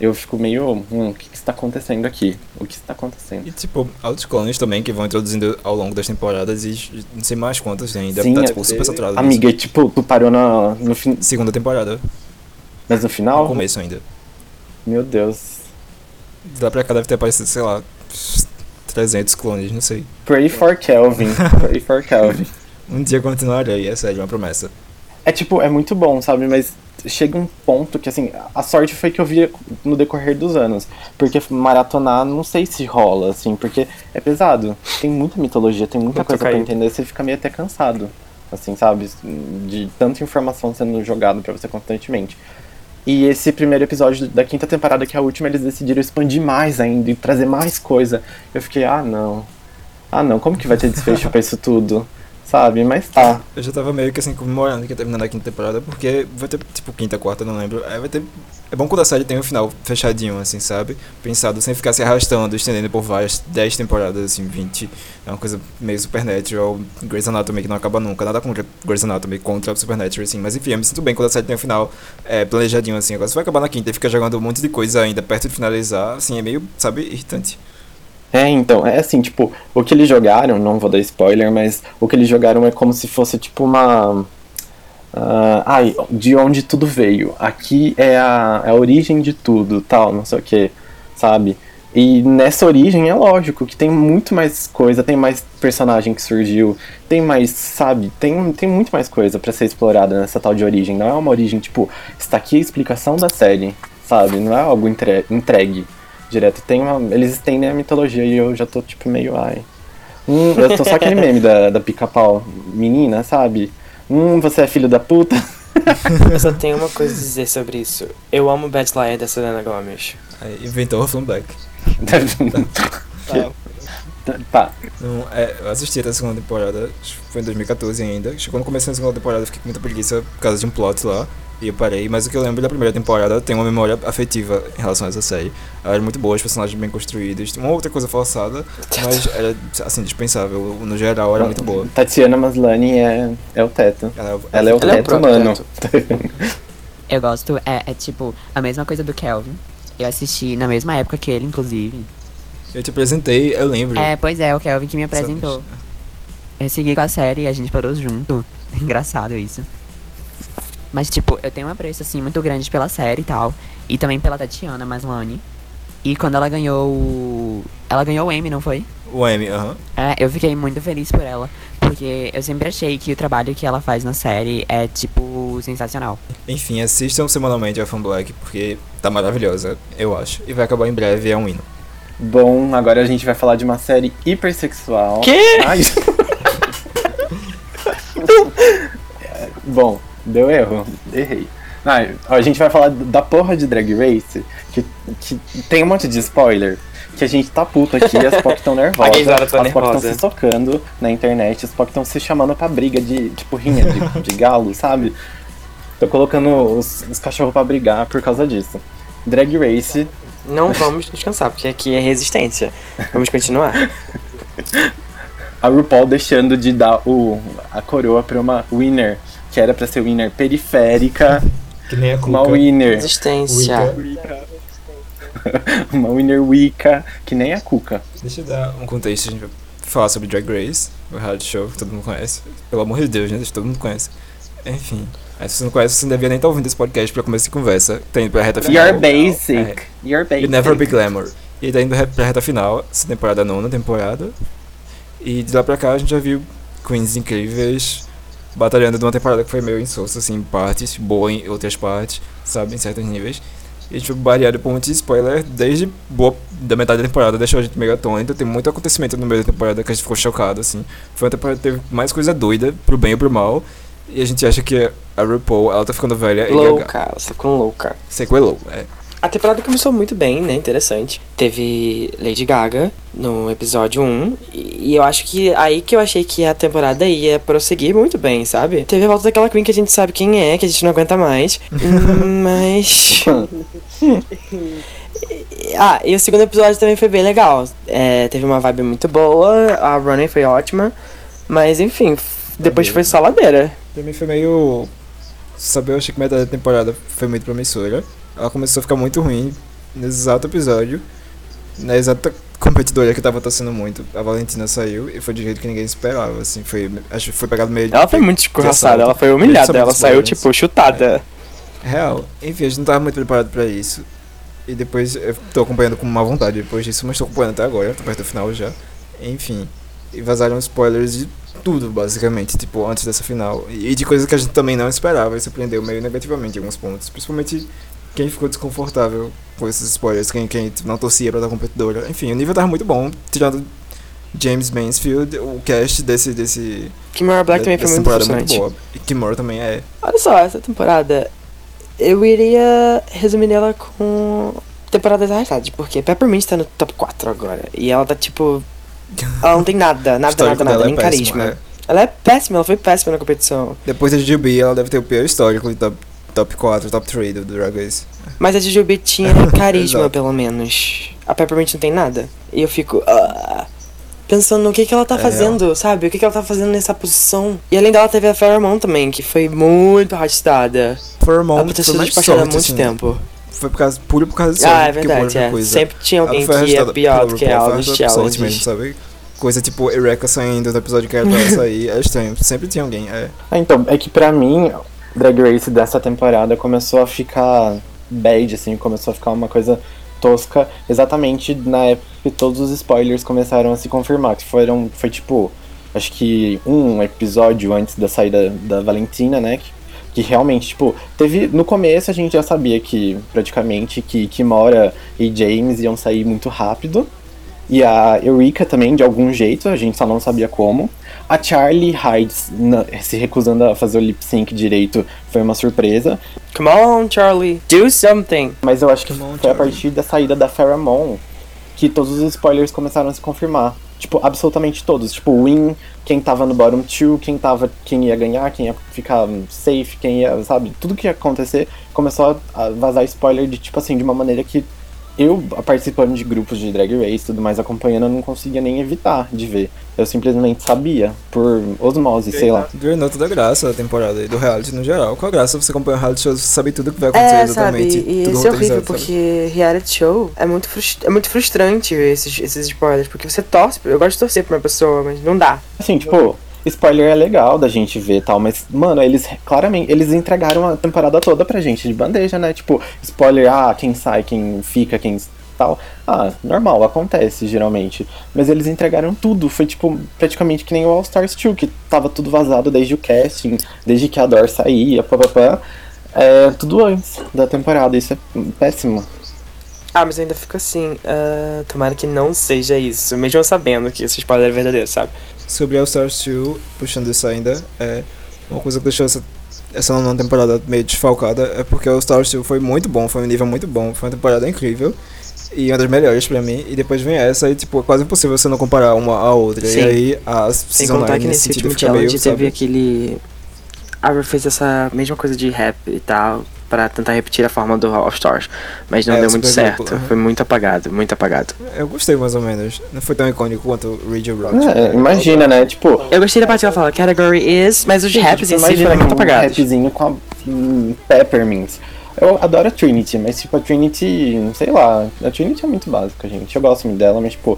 Eu fico meio, hum, o que, que está acontecendo aqui? O que está acontecendo? E tipo, outros clones também que vão introduzindo ao longo das temporadas e não sei mais quantas ainda. Sim, tá é- tipo, super saturado. nisso. Amiga, tipo, tu parou na, no fim, Segunda temporada, mas no no final? começo ainda. Meu Deus. De lá pra cá deve ter aparecido, sei lá, 300 clones, não sei. Pray for Kelvin. [laughs] Pray for Kelvin. Um dia continuarei, é sério, uma promessa. É tipo, é muito bom, sabe? Mas chega um ponto que, assim, a sorte foi que eu vi no decorrer dos anos. Porque maratonar, não sei se rola, assim, porque é pesado. Tem muita mitologia, tem muita coisa pra entender, você fica meio até cansado. Assim, sabe? De tanta informação sendo jogada pra você constantemente. E esse primeiro episódio da quinta temporada, que é a última, eles decidiram expandir mais ainda e trazer mais coisa. Eu fiquei, ah não. Ah não, como que vai ter desfecho pra isso tudo? Sabe? Mas tá. Eu já tava meio que assim comemorando que ia terminar a quinta temporada, porque vai ter tipo quinta, quarta, não lembro. Aí vai ter. É bom quando a série tem um final fechadinho, assim, sabe? Pensado sem ficar se arrastando, estendendo por várias 10 temporadas, assim, 20. É uma coisa meio Supernatural, Grey's Anatomy que não acaba nunca. Nada contra Grey's Anatomy, contra Supernatural, assim. Mas enfim, eu me sinto bem quando a série tem um final é, planejadinho, assim. Agora se vai acabar na quinta e fica jogando um monte de coisa ainda perto de finalizar, assim, é meio, sabe, irritante. É, então, é assim, tipo, o que eles jogaram, não vou dar spoiler, mas o que eles jogaram é como se fosse tipo uma. ah, ai, de onde tudo veio. Aqui é a, é a origem de tudo, tal, não sei o que, sabe? E nessa origem é lógico que tem muito mais coisa, tem mais personagem que surgiu, tem mais, sabe? Tem, tem muito mais coisa pra ser explorada nessa tal de origem. Não é uma origem, tipo, está aqui a explicação da série, sabe? Não é algo entre- entregue direto. Tem uma, eles estendem a mitologia e eu já tô tipo meio ai. Hum, eu tô só aquele [laughs] meme da, da pica-pau menina, sabe? Hum, você é filho da puta. [laughs] Eu só tenho uma coisa a dizer sobre isso. Eu amo Bad Liar da Selena Gomez. Aí inventou o Black. [laughs] Tá. Não, é, eu assisti até a segunda temporada, foi em 2014 ainda. Quando comecei a segunda temporada eu fiquei com muita preguiça por causa de um plot lá. E eu parei, mas o que eu lembro da primeira temporada eu tenho uma memória afetiva em relação a essa série. Ela era muito boa, os personagens bem construídos, uma outra coisa forçada, mas era assim, dispensável. No geral era muito boa. Tatiana Maslany é, é o teto. Ela, Ela é o Ela é o teto. [laughs] Eu gosto, é, é tipo a mesma coisa do Kelvin. Eu assisti na mesma época que ele, inclusive. Eu te apresentei, eu lembro. É, pois é, o Kelvin que me apresentou. Eu segui com a série e a gente parou junto. [laughs] Engraçado isso. Mas, tipo, eu tenho um apreço, assim, muito grande pela série e tal. E também pela Tatiana Maslany. E quando ela ganhou o... Ela ganhou o Emmy, não foi? O M, aham. É, eu fiquei muito feliz por ela. Porque eu sempre achei que o trabalho que ela faz na série é, tipo, sensacional. Enfim, assistam semanalmente a Fan Black, porque tá maravilhosa, eu acho. E vai acabar em breve, é um hino. Bom, agora a gente vai falar de uma série hipersexual. Quê? Ai. [laughs] [laughs] Bom, deu erro. Errei. Ó, a gente vai falar da porra de Drag Race, que, que tem um monte de spoiler. Que a gente tá puto aqui, as POC estão [laughs] nervosas. Tá as POC estão se tocando na internet, as POC estão se chamando pra briga de, tipo, rinha de, [laughs] de galo, sabe? Tô colocando os, os cachorros pra brigar por causa disso. Drag Race Não vamos descansar, porque aqui é resistência. Vamos continuar. [laughs] a RuPaul deixando de dar o, a coroa pra uma winner, que era pra ser winner periférica, Que nem a uma Cuca. winner, Resistência. [laughs] uma winner Wicca, que nem a Cuca. Deixa eu dar um contexto, a gente vai falar sobre Drag Race, o reality show que todo mundo conhece. Pelo amor de Deus, né? Todo mundo conhece. Enfim. Aí, se você não conhece, você não devia nem estar ouvindo esse podcast pra começar de conversa. Tá indo pra reta final. You're basic. É. You're basic. You Never Be Glamour. E tá indo pra reta final, essa temporada nona temporada. E de lá pra cá a gente já viu queens incríveis batalhando de uma temporada que foi meio insossa, assim, em partes, boa em outras partes, sabe, em certos níveis. E a gente foi variado por muitos spoiler, desde boa da metade da temporada, deixou a gente meio atônito. Tem muito acontecimento no meio da temporada que a gente ficou chocado, assim. Foi uma temporada que teve mais coisa doida, pro bem ou pro mal. E a gente acha que a RuPaul, ela tá ficando velha e gaga. Louca, ela tá ficando louca. Sequelou, é. A temporada começou muito bem, né? Interessante. Teve Lady Gaga no episódio 1. E eu acho que aí que eu achei que a temporada ia prosseguir muito bem, sabe? Teve a volta daquela Queen que a gente sabe quem é, que a gente não aguenta mais. [laughs] Mas. [laughs] Ah, e o segundo episódio também foi bem legal. É, teve uma vibe muito boa, a running foi ótima. Mas enfim, depois foi só ladeira. Pra mim foi meio. Sabe, eu achei que metade da temporada foi muito promissora. Ela começou a ficar muito ruim nesse exato episódio. Na exata competidora que tava torcendo muito. A Valentina saiu e foi de jeito que ninguém esperava, assim. Foi, acho que foi pegado meio. Ela foi muito escorraçada, ela foi humilhada, ela saiu tipo chutada. Real. Enfim, a gente não tava muito preparado pra isso. E depois eu tô acompanhando com má vontade depois disso, mas tô acompanhando até agora, tô perto do final já. Enfim. E vazaram spoilers de tudo, basicamente, tipo, antes dessa final. E de coisas que a gente também não esperava e surpreendeu meio negativamente em alguns pontos. Principalmente quem ficou desconfortável com esses spoilers, quem, quem não torcia pra dar competidora. Enfim, o nível tava muito bom, tirando James Mansfield, o cast desse. desse Kimora Black também foi dessa muito temporada é impressionante. boa. E Kimura também é. Olha só, essa temporada eu iria resumir ela com temporadas arrastadas, porque Peppermint tá no top 4 agora. E ela tá tipo. [laughs] Ela não tem nada, nada, nada, nada, dela nem é péssimo, carisma. é. Ela é péssima, ela foi péssima na competição. Depois da Jujubi, ela deve ter o pior histórico de top, top 4, top 3 do Drag Race. Mas a Jujubi tinha [laughs] carisma, pelo menos. A Peppermint não tem nada. E eu fico. ah, pensando no que, que ela tá É fazendo, sabe? O que, que ela tá fazendo nessa posição. E além dela, teve a Pheromone também, que foi muito arrastada. A Ela foi sido mais despachada há sorte, muito assim. tempo. Foi por causa, puro por causa de sorte. Ah, é que por verdade, é. Coisa. Sempre tinha Ela alguém que é arrastada pior do que ela foi nos sorte challenges. mesmo, sabe? Coisa tipo Eureka saindo do episódio que era pra ela sair, é estranho. Sempre tinha alguém, é. Ah, então, é que pra mim, Drag Race dessa temporada começou a ficar bad, assim, começou a ficar uma coisa tosca, exatamente na época que todos os spoilers começaram a se confirmar, que foram, foi tipo, acho que um episódio antes da saída da Valentina, né, que, que realmente, tipo, teve, no começo a gente já sabia que, praticamente, que Kimora e James iam sair muito rápido, e a Eureka também, de algum jeito, a gente só não sabia como. A Charlie Hides na- se recusando a fazer o lip sync direito foi uma surpresa. Come on, Charlie, do something. Mas eu acho que on, foi a Charlie. partir da saída da Pheromone que todos os spoilers começaram a se confirmar. Tipo, absolutamente todos. Tipo, win, quem tava no bottom two, quem tava. quem ia ganhar, quem ia ficar safe, quem ia. Sabe? Tudo que ia acontecer começou a vazar spoiler de, tipo assim, de uma maneira que eu, participando de grupos de drag race e tudo mais, acompanhando, eu não conseguia nem evitar de ver. Eu simplesmente sabia, por osmose, sei lá. Ganhou toda a graça da temporada e do reality no geral. Qual a graça você acompanha o reality show, você sabe tudo que vai acontecer É, sabe? exatamente. E tudo isso é horrível, roteirizado, sabe? porque reality show é muito, frust- é muito frustrante esses, esses spoilers, porque você torce, eu gosto de torcer pra uma pessoa, mas não dá. Assim, tipo, spoiler é legal da gente ver tal, mas, mano, eles claramente, eles entregaram a temporada toda pra gente de bandeja, né? Tipo, spoiler, ah, quem sai, quem fica, quem tal. Ah, normal, acontece geralmente. Mas eles entregaram tudo, foi tipo, praticamente que nem o All Stars 2, que tava tudo vazado desde o casting, desde que a Dor saía, papapá. É, tudo antes da temporada, isso é péssimo. Ah, mas ainda fico assim, ah, tomara que não seja isso, mesmo sabendo que esse spoiler é verdadeiro, sabe? Sobre All Stars 2, puxando isso ainda, é uma coisa que deixou essa, essa nona temporada meio desfalcada é porque All Stars 2 foi muito bom, foi um nível muito bom, foi uma temporada incrível e uma das melhores pra mim. E depois vem essa e, tipo, é quase impossível você não comparar uma à outra. Sim. E aí a Sem contar 9 que nesse nesse último fica meio, challenge teve sabe? aquele. A Ru fez essa mesma coisa de rap e tal, pra tentar repetir a forma do All Stars, mas não É, deu muito certo, foi muito apagado, muito apagado. Eu gostei mais ou menos. Não foi tão icônico quanto o Radio Rock. É, imagina, né? Tipo, Eu gostei da parte que ela fala, category is, mas os raps tipo, em si imagina foram muito um apagados. rapzinho com a hum, Peppermint. Eu adoro a Trinity, mas tipo, a Trinity, sei lá, a Trinity é muito básica, gente. Eu gosto muito dela, mas tipo,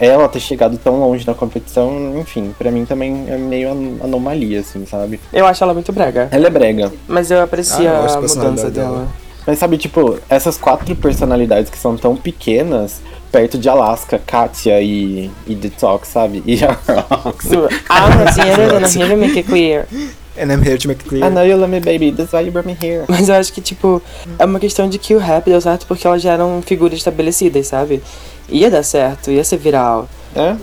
ela ter chegado tão longe na competição, enfim, pra mim também é meio an- anomalia, assim, sabe? Eu acho ela muito brega, Ela é brega. mas eu aprecio Ah, a mudança dela. dela. Mas sabe, tipo, essas quatro personalidades que são tão pequenas, perto de Alaska, Katia e, e Detox, sabe? E a Roxy. I'm not here to make it clear. And I'm here to make it clear. I know you love me, baby, that's why you brought me here. Mas eu acho que, tipo, é uma questão de que o rap deu certo porque elas já eram figuras estabelecidas, sabe? Ia dar certo, ia ser viral. É?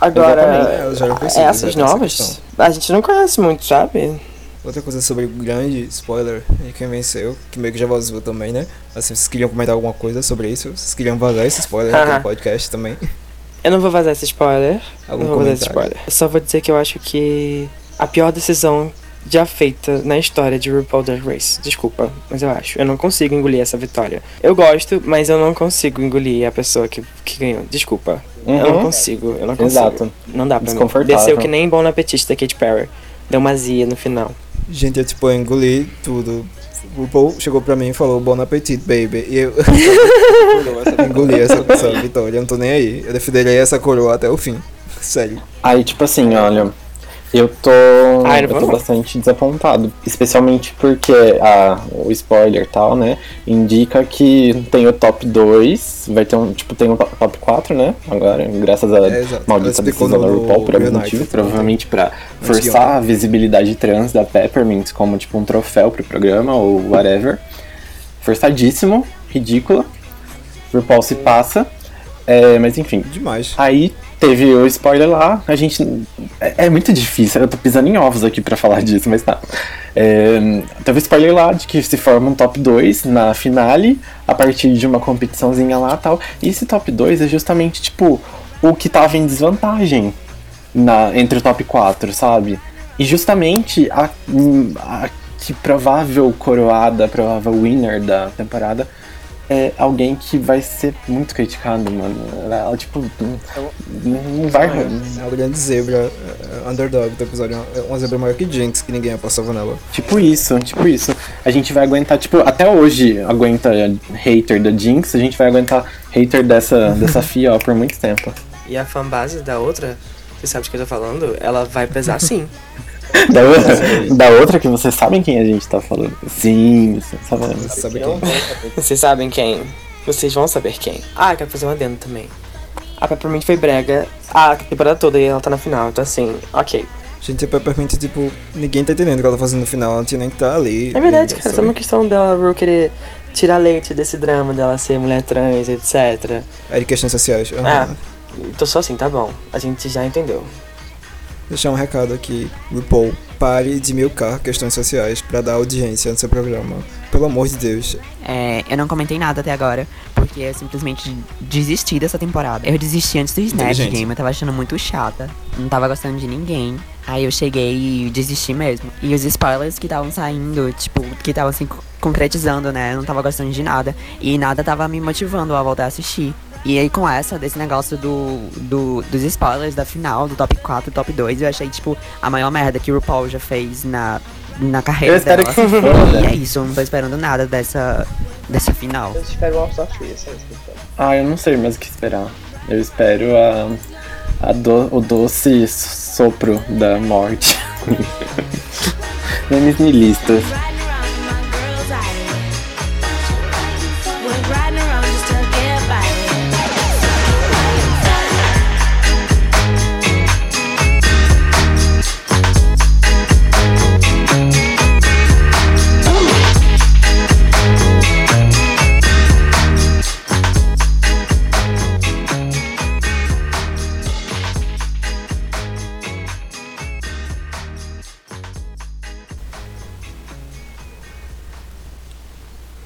Agora. É, conhecidas, essas essa novas, a gente não conhece muito, sabe? Outra coisa sobre o grande spoiler e quem venceu, que meio que já vazou também, né? Assim, vocês queriam comentar alguma coisa sobre isso? Vocês queriam vazar esse spoiler aqui Aham. no podcast também? Eu não vou vazar esse spoiler. Algum não vou vazar esse comentário? spoiler. Eu só vou dizer que eu acho que a pior decisão já feita na história de RuPaul Drag Race. Desculpa, mas eu acho. Eu não consigo engolir essa vitória. Eu gosto, mas eu não consigo engolir a pessoa que, que ganhou. Desculpa. Eu não Uhum. consigo, eu não consigo. Exato. Não dá pra mim. Desceu que nem bom apetite da Katy Perry. Deu uma azia no final. Gente, eu tipo, eu engoli tudo. O Paul chegou pra mim e falou Bon appetit, baby. E eu [laughs] engoli essa, essa vitória, eu não tô nem aí. Eu defenderei essa coroa até o fim. Sério. Aí, tipo assim, olha, eu tô. Não eu tô não. bastante desapontado. Especialmente porque a, o spoiler e tal, né? Indica que tem o top 2. Vai ter um. Tipo, tem um to- top 4, né? Agora, graças a É, exato. Maldita decisão da RuPaul, por algum motivo. Provavelmente pra de forçar a visibilidade trans da Peppermint como, tipo, um troféu pro programa ou whatever. Forçadíssimo, ridícula. RuPaul se passa. É, mas enfim, Demais. Aí teve o spoiler lá, a gente. É, é muito difícil, eu tô pisando em ovos aqui pra falar [laughs] disso, mas tá. É, teve spoiler lá de que se forma um top 2 na finale, a partir de uma competiçãozinha lá tal. E esse top 2 é justamente, tipo, o que tava em desvantagem na, entre o top 4, sabe? E justamente a, a que provável coroada, provável winner da temporada é alguém que vai ser muito criticado, mano. Ela, tipo, não, não vai. É a grande zebra, é, underdog do episódio. É uma zebra maior que Jinx, que ninguém passava nela. Tipo isso, tipo isso. A gente vai aguentar, tipo, até hoje aguenta hater da Jinx, a gente vai aguentar hater dessa, [laughs] dessa Fia ó, por muito tempo. E a fanbase da outra, você sabe de que eu tô falando? Ela vai pesar sim. [laughs] Da outra, da outra que vocês sabem quem a gente tá falando. Sim, vocês sabem. Você sabe quem? Vocês sabem quem? Vocês vão saber quem. Ah, eu quero fazer um adendo também. A Peppermint foi brega a temporada toda e ela tá na final, então assim, ok. Gente, a Peppermint, tipo, ninguém tá entendendo o que ela tá fazendo no final, ela não tinha nem que tá ali. É verdade, E, cara, é uma questão dela, Ru, querer tirar leite desse drama dela ser mulher trans, etc. É de questões sociais. aham. Ah, tô só assim, tá bom. A gente já entendeu. Deixar um recado aqui. RuPaul, pare de milcar questões sociais pra dar audiência no seu programa. Pelo amor de Deus. É, eu não comentei nada até agora, porque eu simplesmente desisti dessa temporada. Eu desisti antes do Snatch. Game, eu tava achando muito chata. Não tava gostando de ninguém. Aí eu cheguei e desisti mesmo. E os spoilers que estavam saindo, tipo, que estavam assim co- concretizando, né? Eu não tava gostando de nada. E nada tava me motivando a voltar a assistir. E aí com essa, desse negócio do, do, dos spoilers da final, do top 4, top 2, eu achei, tipo, a maior merda que o RuPaul já fez na, na carreira Eu espero dela. que. E é isso, eu não tô esperando nada dessa, dessa final. Eu espero Free, só isso. Ah, eu não sei mais o que esperar. Eu espero a, a do- o doce sopro da morte. [laughs] Memes nihilistas.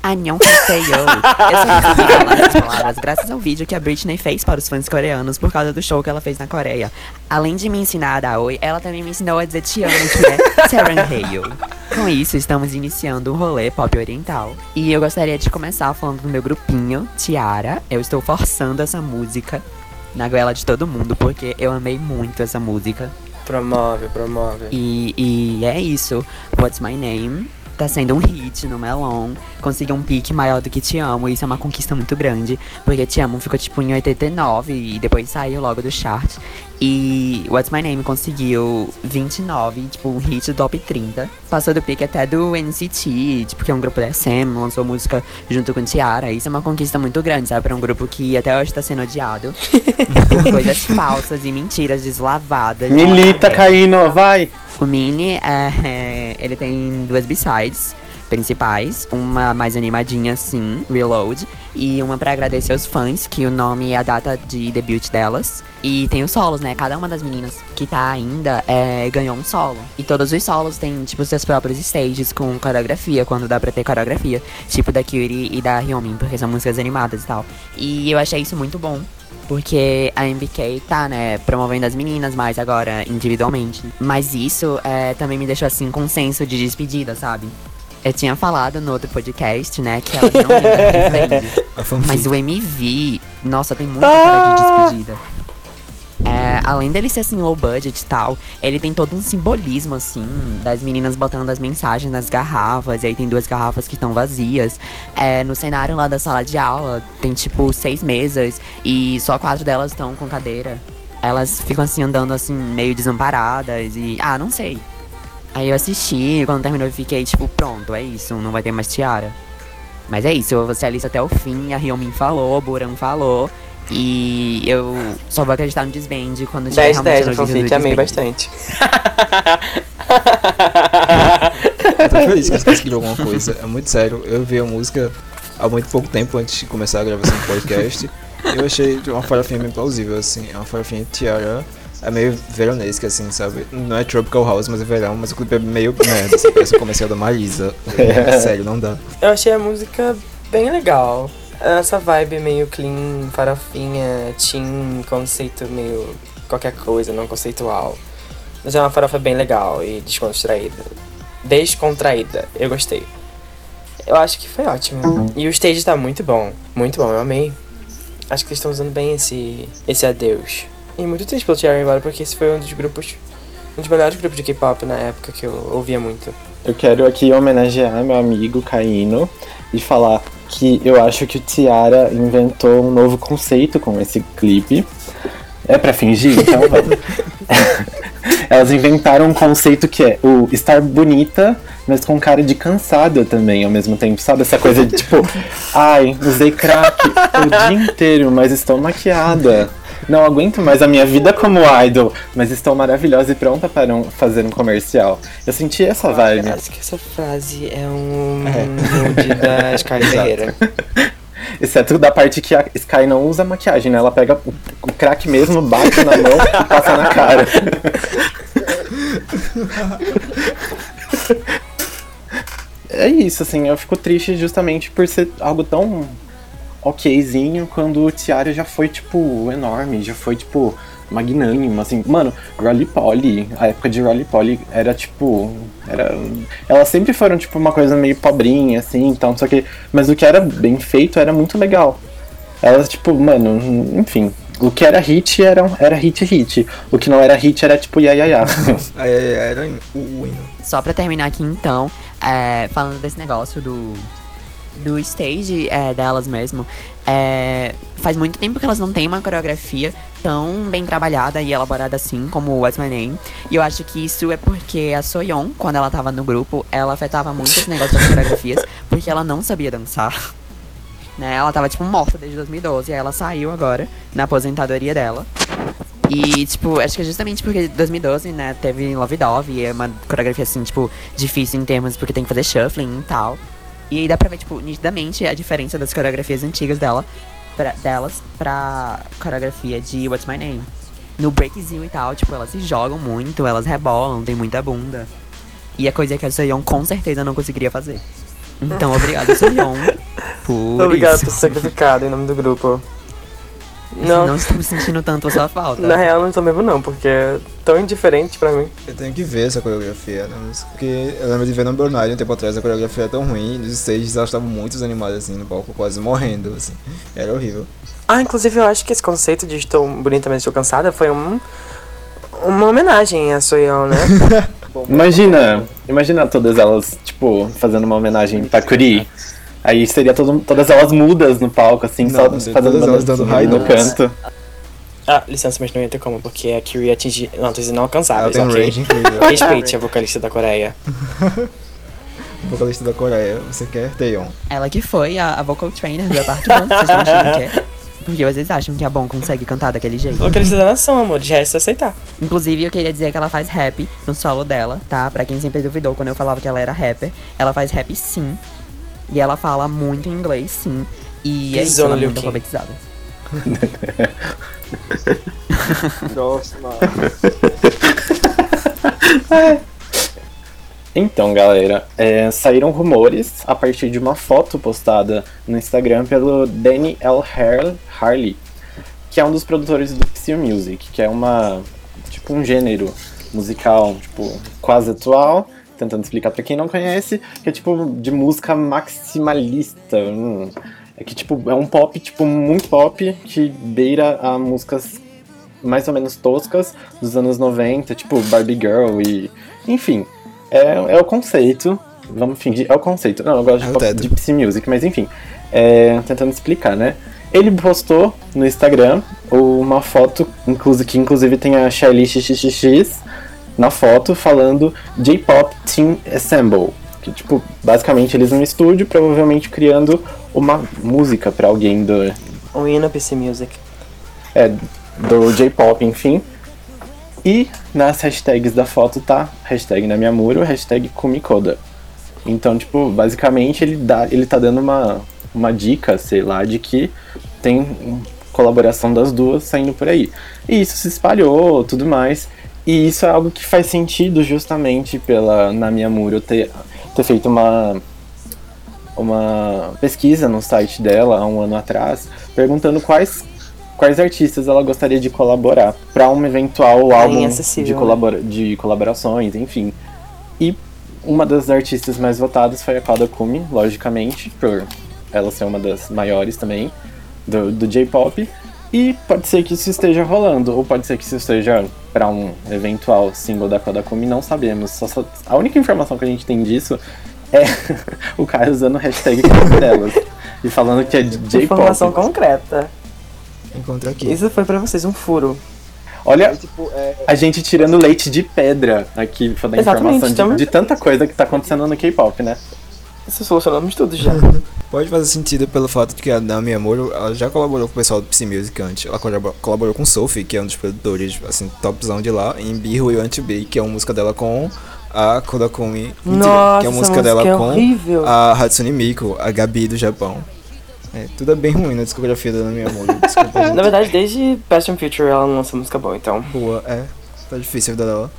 Anhong Haseyo. Falar essas palavras graças ao vídeo que a Britney fez para os fãs coreanos por causa do show que ela fez na Coreia. Além de me ensinar a dar oi, ela também me ensinou a dizer te amo, que é Serenhayo. Com isso, estamos iniciando um rolê pop oriental. E eu gostaria de começar falando do meu grupinho, Tiara. Eu estou forçando essa música na goela de todo mundo, porque eu amei muito essa música. Promove, promove. E, e é isso. What's My Name? Tá sendo um hit no Melon. Conseguiu um pique maior do que Te Amo. Isso é uma conquista muito grande. Porque Te Amo ficou tipo em 89 e depois saiu logo do chart. E What's My Name conseguiu 29, tipo um hit top 30. Passou do pique até do NCT, tipo, que é um grupo da SM, lançou música junto com Tiara. Isso é uma conquista muito grande, sabe? Pra um grupo que até hoje tá sendo odiado. [laughs] por coisas falsas e mentiras deslavadas. Milita, Caíno, vai! O Mini, é, é, ele tem duas B-sides principais. Uma mais animadinha, assim, Reload. E uma pra agradecer aos fãs, que o nome é a data de debut delas. E tem os solos, né? Cada uma das meninas que tá ainda é, ganhou um solo. E todos os solos têm, tipo, seus próprios stages com coreografia, quando dá pra ter coreografia. Tipo da Kyuri e da Hyomin, porque são músicas animadas e tal. E eu achei isso muito bom. Porque a MBK tá, né, promovendo as meninas mais agora individualmente. Mas isso é, também me deixou assim com um senso de despedida, sabe? Eu tinha falado no outro podcast, né, que ela não me defende. [laughs] A fanfic. Mas o MV, nossa, tem muita cara de despedida. É, além dele ser assim low budget e tal, ele tem todo um simbolismo assim das meninas botando as mensagens nas garrafas, e aí tem duas garrafas que estão vazias. É, no cenário lá da sala de aula tem tipo seis mesas e só quatro delas estão com cadeira. Elas ficam assim andando assim meio desamparadas e ah, não sei. Aí eu assisti, quando terminou eu fiquei tipo, pronto, é isso, não vai ter mais tiara. Mas é isso, eu vou ser a lista até o fim, a Ryomin falou, o Buran falou. E eu só vou acreditar no desband quando tiver 10 realmente 10 a no notícia do amei disband. bastante. Eu tô feliz que eles conseguiram alguma coisa. É muito sério. Eu vi a música há muito pouco tempo antes de começar a gravação do podcast. Eu achei uma farofinha bem plausível, assim. É uma farofinha de tiara. É meio veronesca, assim, sabe? Não é Tropical House, mas é verão. Mas o clipe é meio merda, assim. Parece o comercial da Marisa. É, [laughs] sério, não dá. Eu achei a música bem legal. Essa vibe meio clean, farofinha, teen, conceito meio qualquer coisa, não conceitual. Mas é uma farofa bem legal e descontraída. Descontraída, eu gostei. Eu acho que foi ótimo. E o stage tá muito bom, muito bom, eu amei. Acho que eles estão usando bem esse, esse adeus. E muito triste pelo Cherry embora, porque esse foi um dos grupos, um dos melhores grupos de K-pop na época que eu ouvia muito. Eu quero aqui homenagear meu amigo Caíno e falar que eu acho que o Tiara inventou um novo conceito com esse clipe. É pra fingir? Então vamos. [laughs] Elas inventaram um conceito que é o estar bonita, mas com cara de cansada também ao mesmo tempo. Sabe essa coisa de tipo, ai, usei crack o dia inteiro, mas estou maquiada. Não aguento mais a minha vida como idol, mas estou maravilhosa e pronta para um- fazer um comercial. Eu senti essa vibe. Acho que essa frase é um nude da Sky Ferreira. [laughs] [laughs] Exceto da parte que a Sky não usa maquiagem, né? Ela pega o, o crack mesmo, bate na mão e passa na cara. [laughs] É isso, assim, eu fico triste justamente por ser algo tão okzinho quando o Tiara já foi, tipo, enorme, já foi, tipo, magnânimo, assim. Mano, Rolly Polly, a época de Rolly Polly era, tipo, era... Elas sempre foram, tipo, uma coisa meio pobrinha, assim, então, só que... Mas o que era bem feito era muito legal. Elas, tipo, mano, enfim... O que era hit era, era hit hit. O que não era hit era tipo ia, ia, ia. [laughs] Era o, o hino. Só pra terminar aqui então, é, falando desse negócio do, do stage é, delas mesmo, é, faz muito tempo que elas não têm uma coreografia tão bem trabalhada e elaborada assim como o What's My Name. E eu acho que isso é porque a Soyeon, quando ela tava no grupo, ela afetava muito esse negócio das coreografias, [laughs] porque ela não sabia dançar. [laughs] Né? Ela tava, tipo, morta desde 2012, aí ela saiu agora, na aposentadoria dela. E, tipo, acho que é justamente porque 2012, né, teve Love Dove, e é uma coreografia, assim, tipo, difícil em termos, porque tem que fazer shuffling e tal. E aí dá pra ver, tipo, nitidamente a diferença das coreografias antigas dela, pra, delas pra coreografia de What's My Name. No breakzinho e tal, tipo, elas se jogam muito, elas rebolam, tem muita bunda. E é coisa que a Soyeon com certeza não conseguiria fazer. Então, obrigado, Soyeon, [laughs] por Obrigado isso. por ser sacrificado em nome do grupo. Não, Não estamos sentindo tanto a sua falta. na real não tô mesmo não, porque é tão indiferente pra mim. Eu tenho que ver essa coreografia, né? Porque eu lembro de ver no Burnight um tempo atrás, a coreografia era tão ruim, nos stages elas estavam muito desanimadas assim no palco, quase morrendo, assim. Era horrível. Ah, inclusive eu acho que esse conceito de estou bonita, mas estou cansada foi um, uma homenagem a Soyeon, né? [laughs] Imagina, imagina todas elas, tipo, fazendo uma homenagem pra Kuri. Aí seria todo, todas elas mudas no palco, assim, Não, só não fazendo todas elas dando high no canto. ah, licença, mas não ia ter como, porque a Kyrie atingiu notas Ela inalcançáveis, tem um ok? Respeite a vocalista da Coreia. [laughs] Vocalista da Coreia, você quer Taeyeon. Ela que foi a, a vocal trainer do Apart One, vocês estão achando que é? Porque vocês acham que a Bon consegue cantar daquele jeito. Vocalista da nação, amor, de resto é aceitar. Inclusive, eu queria dizer que ela faz rap no solo dela, tá? Pra quem sempre duvidou quando eu falava que ela era rapper. Ela faz rap sim. E ela fala muito inglês, sim. E é isso, ela é muito alfabetizada. [laughs] Nossa, mano. [laughs] Então, galera, é, saíram rumores a partir de uma foto postada no Instagram pelo Danny L. Har- Harley, que é um dos produtores do Psy Music, que é uma tipo um gênero musical, tipo, quase atual, tentando explicar pra quem não conhece, que é tipo de música maximalista. hum. É que tipo é um pop, tipo muito pop, que beira a músicas mais ou menos toscas dos anos 90, tipo Barbie Girl e enfim, é, é o conceito. Vamos fingir, é o conceito. Não, eu gosto É de, o pop, de Psy Music, mas enfim. É, tentando explicar, né? Ele postou no Instagram uma foto, inclusive, que inclusive tem a Charlie XXX na foto, falando J-Pop Team Assemble. Que, tipo, basicamente eles no estúdio, provavelmente criando uma música pra alguém do, Um hino PC Music. é, do J-pop, enfim. E nas hashtags da foto tá hashtag na minha muro, hashtag Kumikoda. Então, tipo, basicamente ele, dá, ele tá dando uma, uma dica, sei lá, de que tem colaboração das duas saindo por aí. E isso se espalhou, tudo mais. E isso é algo que faz sentido justamente pela na minha muro ter, ter feito uma uma pesquisa no site dela há um ano atrás, perguntando quais quais artistas ela gostaria de colaborar para um eventual álbum de, né? colabora de colaborações, enfim. E uma das artistas mais votadas foi a Kada Kumi, logicamente, por ela ser uma das maiores também do, do J-pop. E pode ser que isso esteja rolando, ou pode ser que isso esteja para um eventual single da Kodakumi, não sabemos. Só, só- a única informação que a gente tem disso é [laughs] o cara usando o hashtag delas e falando que é Informação J-pop. concreta. Encontra aqui. Isso foi pra vocês um furo. Olha, Tipo, é, a gente tirando leite de pedra aqui pra dar Exatamente, informação de, estamos- de tanta coisa que tá acontecendo no K-pop, né? Isso solucionamos tudo já. Pode fazer sentido pelo fato de que a Nami Amuro ela já colaborou com o pessoal do Psy Music antes. Ela colabor- colaborou com Sophie, que é um dos produtores, assim, topzão de lá, em Be Who You Want To Be, que é uma música dela com a Kodakumi. Nossa, que é a essa música dela é com horrível. a Hatsune Miku, a Gabi do Japão. É, tudo é bem ruim na discografia da Nami [laughs] gente. Na verdade, desde Past and Future ela não lança música boa, então. Boa, é. Tá difícil a vida dela.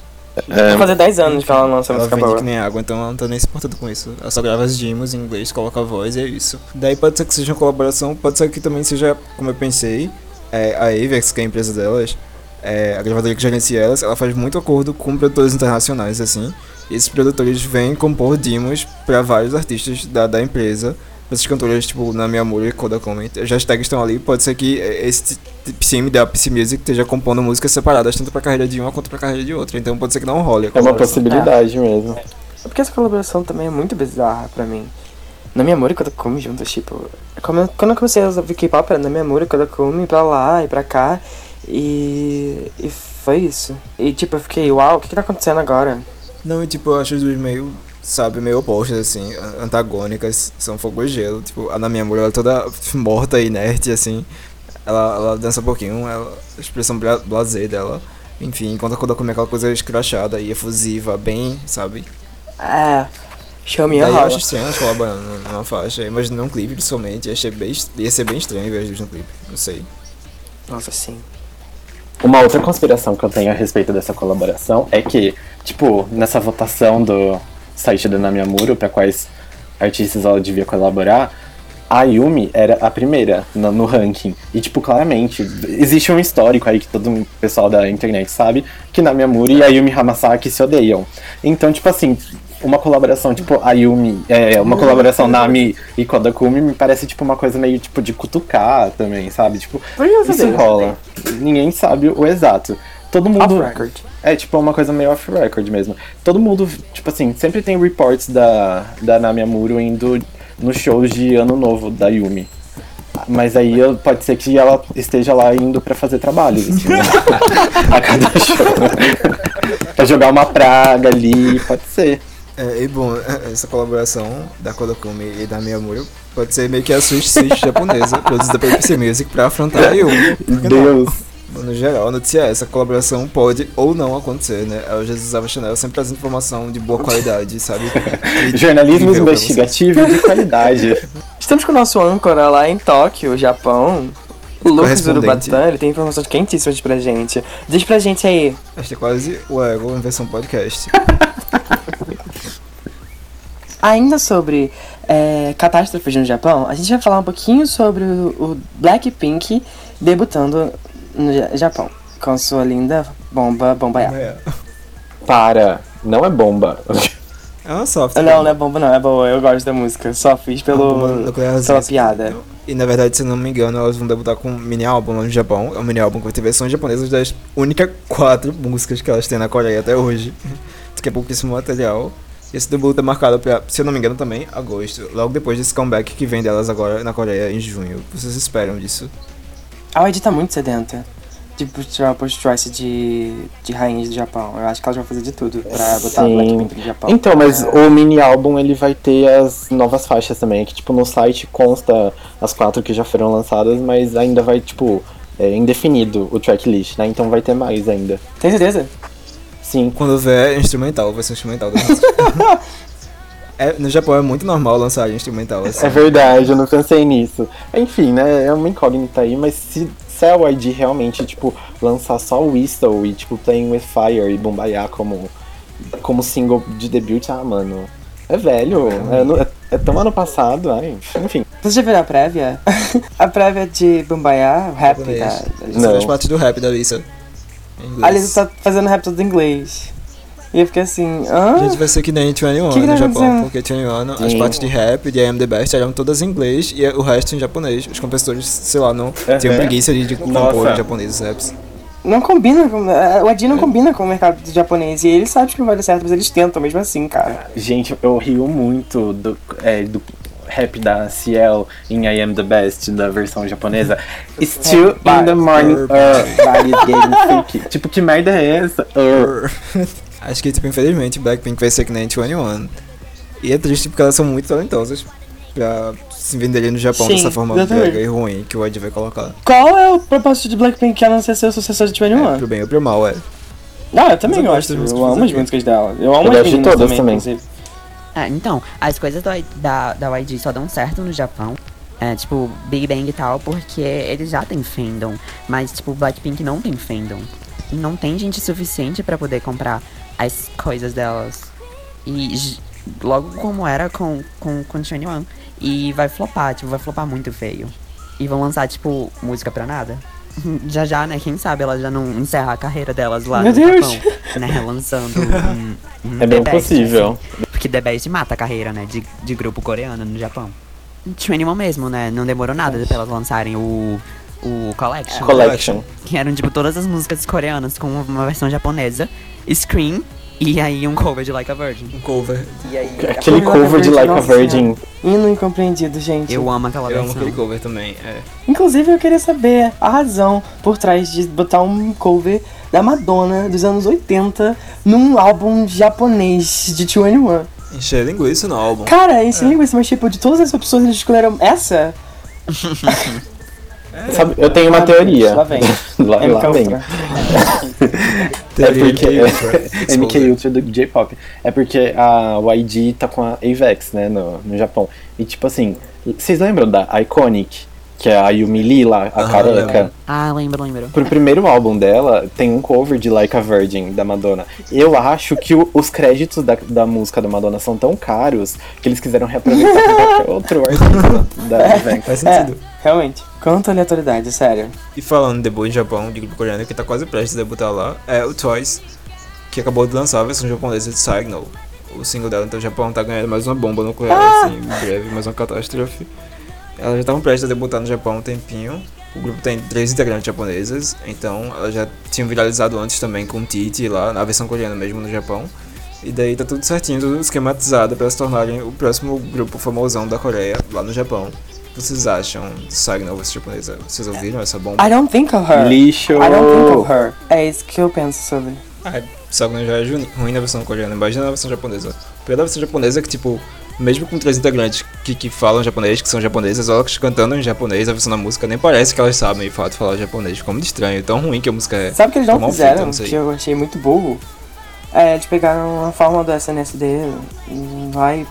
Vai fazer 10 anos que ela lança Ela música vende boa. que nem água, então ela não tá nem se importando com isso. Ela só grava as demos em inglês, coloca a voz e é isso. Daí pode ser que seja uma colaboração, pode ser que também seja, como eu pensei, é, a Avex, que é a empresa delas, é, a gravadora que gerencia elas, ela faz muito acordo com produtores internacionais, assim. E esses produtores vêm compor demos pra vários artistas da, da empresa. Esses cantores, tipo, na minha Amor e Koda Comment, as hashtags estão ali. Pode ser que esse time da PC Music esteja compondo músicas separadas, tanto pra carreira de uma quanto pra carreira de outra. Então pode ser que não role. a É uma possibilidade mesmo. É porque essa colaboração também é muito bizarra pra mim. Na minha Amor e Koda Kumi juntas, tipo. como eu- Quando eu comecei a ouvir K-pop, era na minha Amor e Koda Kumi pra lá e pra cá. E. E foi isso. E tipo, eu fiquei, uau, o que, que tá acontecendo agora? Não, e tipo, eu acho as duas meio, sabe, meio opostas, assim, antagônicas, são fogo e gelo. Tipo, a na minha mulher ela é toda morta e inerte, assim. Ela, ela dança um pouquinho, ela, a expressão bla- blasé dela. Enfim, enquanto a Koda come aquela coisa escrachada e efusiva, bem, sabe? É. Show me a Daí eu acho estranho elas colaborando numa faixa. Imaginei um clipe, principalmente, achei bem, ia ser bem estranho ver as duas no clipe, não sei. Nossa, sim. Uma outra conspiração que eu tenho a respeito dessa colaboração é que, tipo, nessa votação do site da Nami Amuro, pra quais artistas ela devia colaborar, a Yumi era a primeira no, no ranking. E, tipo, claramente, existe um histórico aí que todo o pessoal da internet sabe, que Nami Amuro e a Yumi Hamasaki se odeiam. Então, tipo assim, uma colaboração, tipo, a Yumi, é, uma colaboração Nami e Kodakumi me parece, tipo, uma coisa meio, tipo, de cutucar também, sabe? Tipo, isso rola. Ninguém sabe o exato. Todo Off mundo. record. É tipo uma coisa meio off-record mesmo. Todo mundo, tipo assim, sempre tem reports da, da Nami Amuro indo nos shows de ano novo da Yumi. Mas aí pode ser que ela esteja lá indo pra fazer trabalhos, assim, né? [laughs] a cada show. pra jogar uma praga ali, pode ser. É, e bom, essa colaboração da Kodakumi e da Miyamuro pode ser meio que a Switch Switch japonesa, produzida pela PC Music pra afrontar a Yumi. Que não? No geral, a notícia é essa, a colaboração pode ou não acontecer, né? A Jesus usava Chanel sempre traz informação de boa qualidade, sabe? [laughs] E- Jornalismo investigativo de qualidade. Estamos com o nosso âncora lá em Tóquio, Japão. O Lucas. Urubatan, ele tem informações quentíssimas pra gente. Diz pra gente aí. Acho que é quase o Ego em versão podcast. [laughs] Ainda sobre é, catástrofes no Japão, a gente vai falar um pouquinho sobre o, o Blackpink debutando no Ja- Japão. Com sua linda bomba, bomba É, [laughs] Para, não é bomba. é uma soft. Não, não é bomba não, é boa, eu gosto da música. Só fiz bomba pelo, nuclearzinha, pela piada. E na verdade, se eu não me engano, elas vão debutar com um mini álbum lá no Japão. É um mini álbum que vai ter versões japonesas das únicas quatro músicas que elas têm na Coreia até hoje. [laughs] que é pouquíssimo material. E esse debut é marcado pra, se eu não me engano, também agosto. Logo depois desse comeback que vem delas agora na Coreia em junho. Vocês esperam disso? A YG tá muito sedenta de puxar post choice de, de rainhas do Japão. Eu acho que elas vão fazer de tudo pra botar Sim. Blackpink no Japão. Então, mas É. o mini álbum ele vai ter as novas faixas também, que tipo no site consta as quatro que já foram lançadas, mas ainda vai tipo é, indefinido o tracklist, né? Então vai ter mais ainda. Tem certeza? Sim. Quando vier instrumental, vai ser instrumental. [laughs] É, no Japão é muito normal lançar instrumental assim. É verdade, eu não pensei nisso. Enfim, né? É uma incógnita aí, mas se, se a YG realmente, tipo, lançar só o Whistle e, tipo, Playing with Fire e Bombaiá como, como single de debut, ah, mano. É velho. É, no- é, é tão ano passado, ai, enfim. Vocês já viram a prévia? [laughs] a prévia de Bumbaiá, o rap da, Não. faz parte do rap da Lisa. Em inglês. A Lisa tá fazendo rap todo em inglês. E eu fiquei assim, hã? A gente vai ser que nem 21 Que que tá no Japão, porque 21 as Sim. partes de rap de I Am The Best eram todas em inglês e o resto em japonês. Os compositores, sei lá, não tinham preguiça de, de compor em japonês os raps. Não combina com. é, O Adi não combina com o mercado japonês. E ele sabe que não vai dar certo, mas eles tentam mesmo assim, cara. Gente, eu rio muito do, é, do rap da Ciel em I Am The Best, da versão japonesa. Still in the morning, uh, getting. Tipo, que merda é essa? Uh. Acho que, tipo, infelizmente, Blackpink vai ser que nem 21. E é triste porque elas são muito talentosas pra se venderem no Japão Sim, dessa forma brega e ruim que o Ed vai colocar. Qual é o propósito de Blackpink que ela não ser ser o sucessor de 21? É, pro bem ou pro mal, é. Não, eu também eu gosto. músicas Eu amo as daqui. músicas dela. Eu amo Eu as gosto de meninas todas também, também. inclusive. É, então, as coisas da, da, da YG só dão certo no Japão. É, tipo, Big Bang e tal, porque eles já têm fandom. Mas, tipo, Blackpink não tem fandom. Não tem gente suficiente pra poder comprar as coisas delas. E j- logo como era com, com, com 21. E vai flopar, tipo, vai flopar muito feio. E vão lançar, tipo, música pra nada. [laughs] Já já, né? Quem sabe ela já não encerra a carreira delas lá Meu no Deus! Japão, né? Lançando [laughs] um, um É bem Best, possível. assim. porque The Best mata a carreira, né? De, de grupo coreano no Japão. 21 mesmo, né? Não demorou nada pra elas lançarem o, o Collection. Collection. Que eram, tipo, todas as músicas coreanas com uma versão japonesa. Scream. E aí um cover de Like a Virgin. Um cover. E aí, Aquele cover de Like a Virgin. Hino incompreendido, gente. Eu amo aquela Eu amo versão. aquele cover também. É. Inclusive, eu queria saber a razão por trás de botar um cover da Madonna dos anos 80 num álbum japonês de 21. Encher linguiça no álbum. Cara, esse linguiça, mas tipo, de todas as opções eles escolheram essa? [laughs] Sabe, eu tenho uma teoria. Lá vem. [laughs] lá, MK lá vem. Ultra. Teoria porque- MK Ultra. [laughs] MK Ultra do J-pop. É porque a YG tá com a Avex, né, no, no Japão. E tipo assim, vocês lembram da Iconic? Que é a Yumi Lee lá, a Aham, careca? lembro. Ah, lembro, lembro. Pro primeiro álbum dela, tem um cover de Like a Virgin, da Madonna. Eu acho que o- os créditos da, da música da Madonna são tão caros que eles quiseram reaproveitar qualquer [laughs] outro artista da Avex. Faz É, sentido. realmente. Quanta aleatoriedade, sério. E falando de debut em Japão, de grupo coreano que tá quase prestes a debutar lá, é o Twice, que acabou de lançar a versão japonesa de Signal. O single dela, então o Japão tá ganhando mais uma bomba nuclear, assim, em breve, mais uma catástrofe. Elas já estavam prestes a debutar no Japão há um tempinho. O grupo tem três integrantes japonesas, então elas já tinham viralizado antes também com Titi lá, na versão coreana mesmo no Japão. E daí tá tudo certinho, tudo esquematizado para se tornarem o próximo grupo famosão da Coreia lá no Japão. O que vocês acham de Signal versão japonesa? Vocês ouviram essa bomba? I don't think of her. Lixo! I don't think of her. É isso que eu penso sobre. Ah, Sagno já é ruim na versão coreana, imagina na versão japonesa. Pela versão japonesa que, tipo, mesmo com três integrantes que, que falam japonês, que são japonesas, elas cantando em japonês, a versão da música nem parece que elas sabem, de fato, falar japonês. Ficou muito estranho, tão ruim que a música é. Sabe o que eles não fizeram, feita, não sei. que eu achei muito burro? É, eles pegaram a fórmula do SNSD vai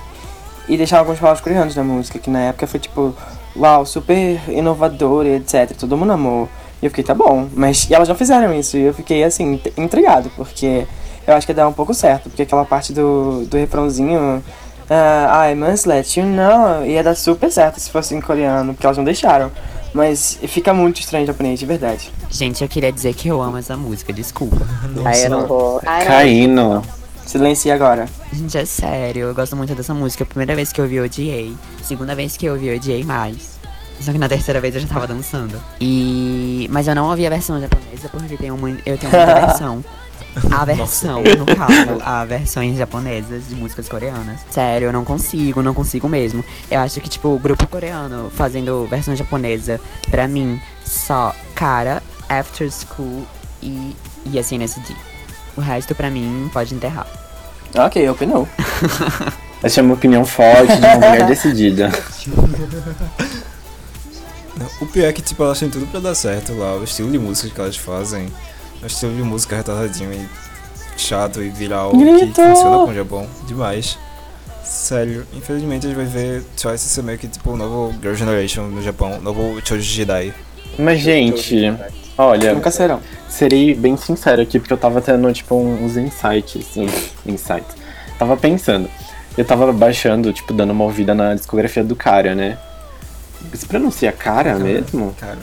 e deixaram algumas palavras coreanas na música, que na época foi tipo, uau, super inovador e etc. Todo mundo amou. E eu fiquei, tá bom. Mas e elas não fizeram isso. E eu fiquei assim, int- intrigado, porque eu acho que ia dar um pouco certo, porque aquela parte do, do refrãozinho. ah, I must let you know. Ia dar super certo se fosse em coreano, porque elas não deixaram. Mas fica muito estranho em japonês, de verdade. Gente, eu queria dizer que eu amo essa música, desculpa. Aí eu não vou. Ai. Caindo. Silencie agora. Gente, é sério, eu gosto muito dessa música. Primeira vez que eu ouvi, eu odiei. Segunda vez que eu ouvi, eu odiei mais. Só que na terceira vez eu já tava dançando. E. Mas eu não ouvi a versão japonesa porque muito, eu tenho muita [laughs] versão. A versão, no caso, a versões japonesas de músicas coreanas. Sério, eu não consigo, não consigo mesmo. Eu acho que, tipo, o grupo coreano fazendo versão japonesa, pra mim, só cara, After School e, e SNSD. O resto, pra mim, pode enterrar. Ok, opinou. [laughs] Essa é uma opinião forte de uma mulher [laughs] decidida. O pior é que, tipo, elas têm tudo pra dar certo lá. O estilo de música que elas fazem. O estilo de música retardadinho e chato e viral que Grito! funciona com o Japão demais. Sério, infelizmente a gente vai ver Twice ser meio que tipo o novo Girl Generation no Japão, novo Choji Jidai. Mas, gente, olha, Nunca serão. serei bem sincero aqui, porque eu tava tendo, tipo, uns insights, uns insights. Tava pensando, eu tava baixando, tipo, dando uma ouvida na discografia do cara, né? Se pronuncia cara mesmo? Cara,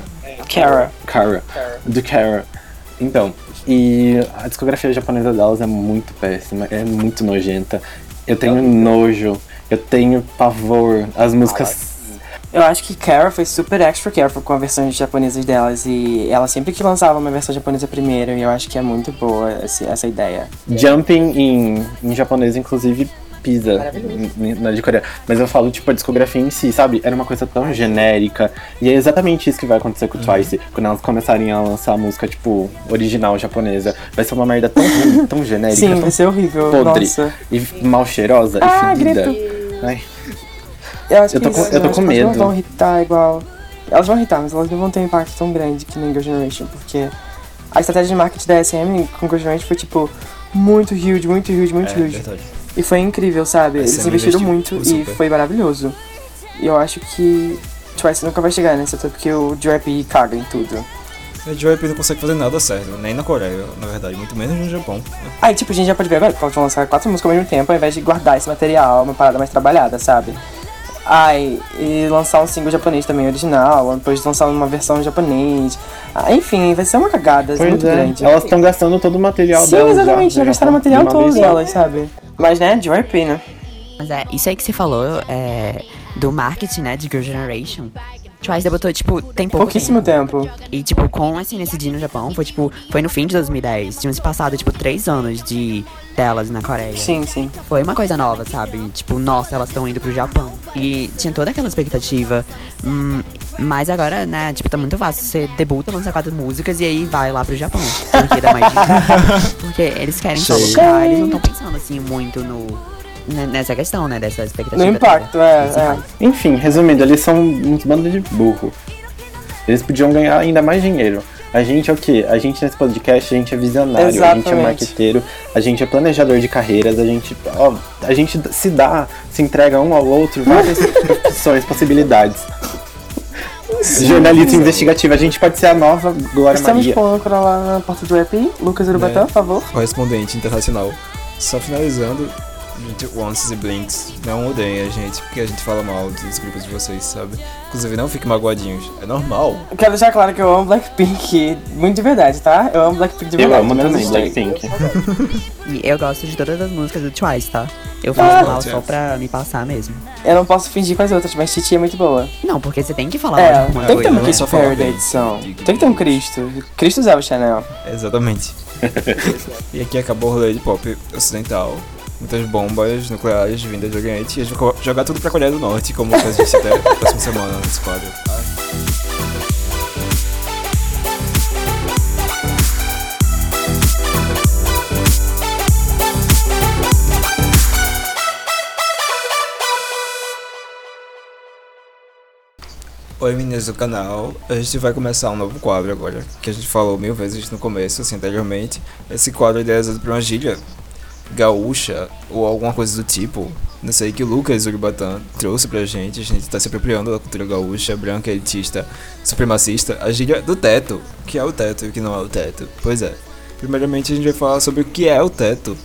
Kara. Cara. Do Cara. Então, e a discografia japonesa delas é muito péssima, é muito nojenta. Eu tenho nojo, eu tenho pavor. As músicas. Eu acho que Kara foi super extra careful com as versões japonesas delas e ela sempre que lançava uma versão japonesa primeiro e eu acho que é muito boa esse- essa ideia. Jumping em, em japonês, inclusive, pisa na de Coreia. Mas eu falo, tipo, a discografia em si, sabe? Era uma coisa tão genérica. E é exatamente isso que vai acontecer com o Twice. Quando elas começarem a lançar a música, tipo, original japonesa. Vai ser uma merda tão ruim, tão [laughs] genérica, Sim, tão vai ser horrível. podre. Nossa. e mal cheirosa Ah, e fedida. grito. Ai, Eu acho Eu tô que com- isso- eu tô acho com que elas medo. não vão irritar igual. Elas vão irritar, mas elas não vão ter um impacto tão grande que nem Girl Generation, porque a estratégia de marketing da SM com Girl Generation foi tipo muito huge, muito huge, muito é huge. verdade. E foi incrível, sabe? Eles investiram investiu muito e super. foi maravilhoso. E eu acho que Twice nunca vai chegar nessa, até porque o Drap caga em tudo. A JYP não consegue fazer nada certo, nem na Coreia, na verdade, muito menos no Japão. Aí, tipo, a gente já pode ver agora que eles vão lançar quatro músicas ao mesmo tempo, ao invés de guardar esse material, uma parada mais trabalhada, sabe? Ai, e lançar um single japonês também original, depois lançar uma versão japonês. Ah, enfim, vai ser uma cagada Pois muito é, grande. elas estão gastando todo o material Sim, delas. exatamente, já, já gastaram o de material todo delas, sabe? Mas, né, JYP, né? Mas é, isso aí que você falou é, do marketing, né, de Girl Generation. Twice debutou, tipo, tem pouco Pouquíssimo tempo. E, tipo, com esse NCD no Japão, foi, tipo, foi no fim de 2010. Tinham se passado, tipo, três anos de delas na Coreia. Sim, sim. Foi uma coisa nova, sabe? Tipo, nossa, elas estão indo pro Japão. E tinha toda aquela expectativa. Hum, mas agora, né, tipo, tá muito fácil. Você debuta, lança quatro músicas e aí vai lá pro Japão. Porque dá mais [laughs] dinheiro. Porque eles querem só lucrar, eles não estão pensando, assim, muito no... ne- Nessa questão, né, dessa expectativa. No impacto, é, é. Enfim, resumindo, eles são uns bandos de burro. Eles podiam ganhar ainda mais dinheiro. A gente é o quê? A gente nesse podcast, a gente é visionário, a gente é Exatamente. marqueteiro, a gente é planejador de carreiras, a gente, ó, a gente se dá, se entrega um ao outro várias profissões, [laughs] possibilidades. Jornalista investigativo, a gente pode ser a nova Glória Estamos Maria. com âncora lá na porta do EP. Lucas Urubatã, Né? por favor. Correspondente internacional. Só finalizando, gente, Once e Blinks, não odeiem a gente, porque a gente fala mal dos grupos de vocês, sabe? Inclusive, não fiquem magoadinhos, é normal. Eu quero deixar claro que eu amo Blackpink muito de verdade, tá? Eu amo Blackpink de Eu verdade. amo menos também. Blackpink. E eu gosto de todas as músicas do Twice, tá? Eu faço mal Twice. só pra me passar mesmo. Eu não posso fingir com as outras, mas Titi é muito boa. Não, porque você tem que falar É, de alguma tem que ter um? Cristo Só falar Perry da edição. Tem que ter um Cristo. Cristo usava o Chanel. Exatamente. [laughs] e aqui acabou o rolê de pop ocidental. Muitas bombas nucleares vindas do Oriente. E jogar tudo pra Coreia do Norte, como a gente até a próxima semana nesse quadro. Oi meninas do canal, a gente vai começar um novo quadro agora, que a gente falou mil vezes no começo, assim, anteriormente. Esse quadro é idealizado por uma gíria gaúcha ou alguma coisa do tipo. Não sei, que o Lucas Uribatã trouxe pra gente, a gente tá se apropriando da cultura gaúcha, branca, elitista, supremacista, a gíria do teto, que é o teto e o que não é o teto. Pois é. Primeiramente a gente vai falar sobre o que é o teto,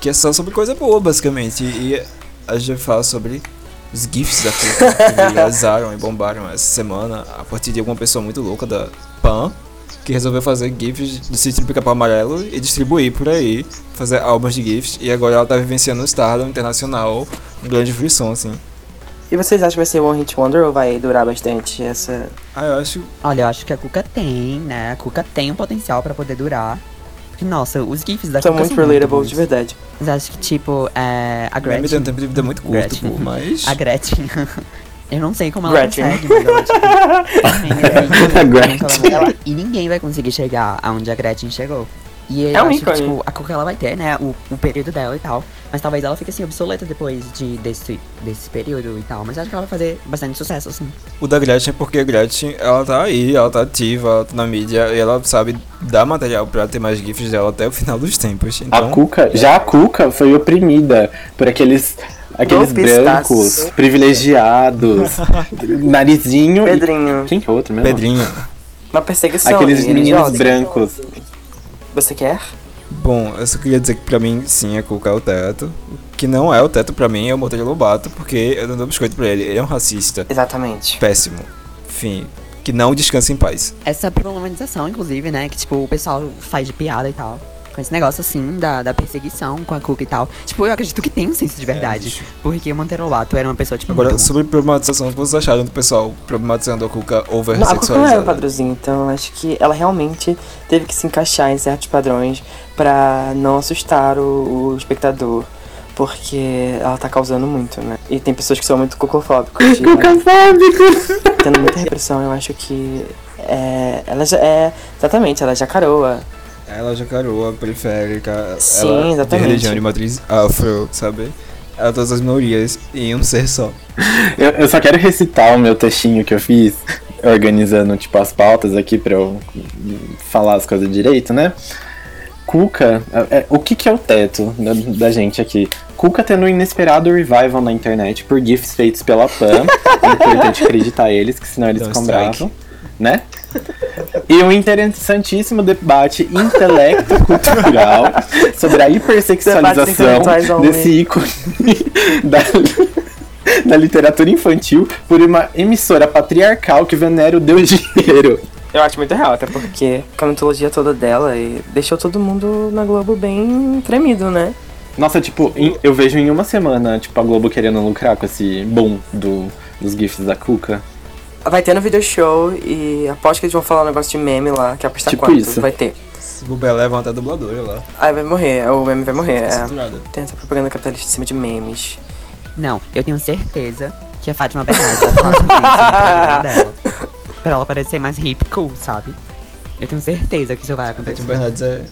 que é só sobre coisa boa, basicamente, e a gente vai falar sobre os GIFs da Cuca que [laughs] viralizaram e bombaram essa semana a partir de alguma pessoa muito louca da Pan que resolveu fazer GIFs do sítio do Pica-Pau Amarelo e distribuir por aí, fazer álbuns de GIFs e agora ela tá vivenciando o Stardom internacional, um grande frisson, assim. E vocês acham que vai ser One Hit Wonder ou vai durar bastante essa... Ah, eu acho. Olha, eu acho que a Cuca tem, né? A Cuca tem um potencial pra poder durar. Porque, nossa, os GIFs da São Cuca muito são relatable bons. de verdade. Mas acho que, tipo, é, a Gretchen... dando tempo de vida muito curto, Gretchen. pô, mas. A Gretchen... [laughs] eu não sei como ela Gretchen. consegue, mas ela, tipo... [laughs] A Gretchen. ela- E ninguém vai conseguir chegar aonde a Gretchen chegou. E eu É um acho ícone. que, tipo, a Cuca ela vai ter, né, o, o período dela e tal. Mas talvez ela fique, assim, obsoleta depois de, desse, desse período e tal. Mas eu acho que ela vai fazer bastante sucesso, assim. O da Gretchen é porque a Gretchen, ela tá aí, ela tá ativa, ela tá na mídia e ela sabe dar material pra ter mais GIFs dela até o final dos tempos. A Então, Cuca, já a Cuca foi oprimida por aqueles aqueles brancos privilegiados, [laughs] narizinho e Pedrinho, quem que é outro mesmo? Pedrinho. uma perseguição Aqueles meninos brancos. Você quer? Bom, eu só queria dizer que pra mim, sim, é o teto. O que não é o teto pra mim é o Monteiro Lobato, porque eu não dou biscoito pra ele. Ele é um racista. Exatamente. Péssimo. Enfim, que não descansa em paz. Essa problematização, inclusive, né, que, tipo, o pessoal faz de piada e tal. Com esse negócio, assim, da, da perseguição com a Cuca e tal. Tipo, eu acredito que tem um senso de verdade. bicho. porque o Monteiro Lobato era uma pessoa, tipo, Agora, muito... sobre problematização, o que vocês acharam do pessoal problematizando a Cuca over Não, a Cuca não era um padrãozinho, então eu acho que ela realmente teve que se encaixar em certos padrões pra não assustar o, o espectador. Porque ela tá causando muito, né? E tem pessoas que são muito cucofóbicas. e, né, Tendo muita repressão, eu acho que. É, ela já é. Exatamente, ela é jacaroa. Ela jacaroa, periférica, Sim, ela é exatamente. de religião de matriz afro, sabe? Ela é todas as minorias em um ser só. Eu, eu só quero recitar o meu textinho que eu fiz, organizando tipo as pautas aqui pra eu falar as coisas direito, né? Cuca, é- é- o que, que é o teto da, da gente aqui? Cuca tendo um inesperado revival na internet por GIFs feitos pela Pan. é importante acreditar eles, que senão eles bravos, né? E um interessantíssimo debate intelecto-cultural sobre a hipersexualização desse ícone da, da literatura infantil por uma emissora patriarcal que venera o deus dinheiro. Eu acho muito real, até porque com a mitologia toda dela e deixou todo mundo na Globo bem tremido, né? Nossa, tipo, em- eu vejo em uma semana, tipo, a Globo querendo lucrar com esse boom do, dos GIFs da Cuca. Vai ter no video show e aposto que eles vão falar um negócio de meme lá, que é apostar Tipo quanto. isso. Vai ter. Se bobear, leva até a dubladora lá. Aí vai morrer, o meme vai morrer. É. Tem essa propaganda capitalista em cima de memes. Não, eu tenho certeza que a Fátima Bernardes vai falar sobre isso [laughs] no programa dela. Pra ela parecer mais hip cool, sabe? Eu tenho certeza que isso vai acontecer. Fátima Bernardes é.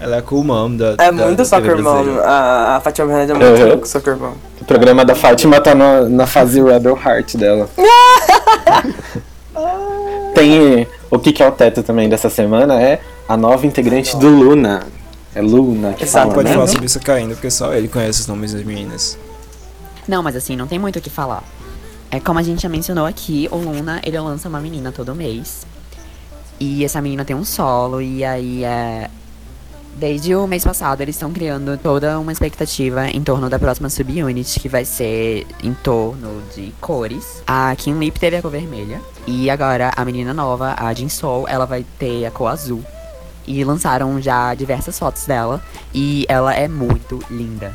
Ela é a cool mom da. É da- muito da soccer TV mom. A, a Fátima Bernardes é Uhum. muito soccer mom. O programa da Fátima tá no- na fase Rebel Heart dela. [laughs] Tem o que, que é o teto também dessa semana é a nova integrante do Luna. É Luna que Exato, Não fala, pode né? falar sobre isso caindo, porque só ele conhece os nomes das meninas. Não, mas assim, não tem muito o que falar. É como a gente já mencionou aqui, o Luna, ele lança uma menina todo mês. E essa menina tem um solo, e aí é. Desde o mês passado, eles estão criando toda uma expectativa em torno da próxima subunit, que vai ser em torno de cores. A Kim Lip teve a cor vermelha, e agora a menina nova, a Jin Soul, ela vai ter a cor azul. E lançaram já diversas fotos dela, e ela é muito linda.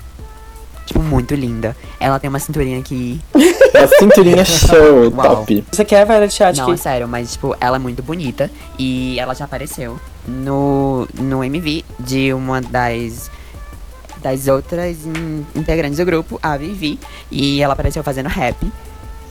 Tipo, muito linda. Ela tem uma cinturinha aqui. [laughs] A cinturinha show, top. Você quer, velho, chat? Não, que... é sério, mas, tipo, ela é muito bonita. E ela já apareceu no, no MV de uma das. Das outras in- integrantes do grupo, a Vivi. E ela apareceu fazendo rap.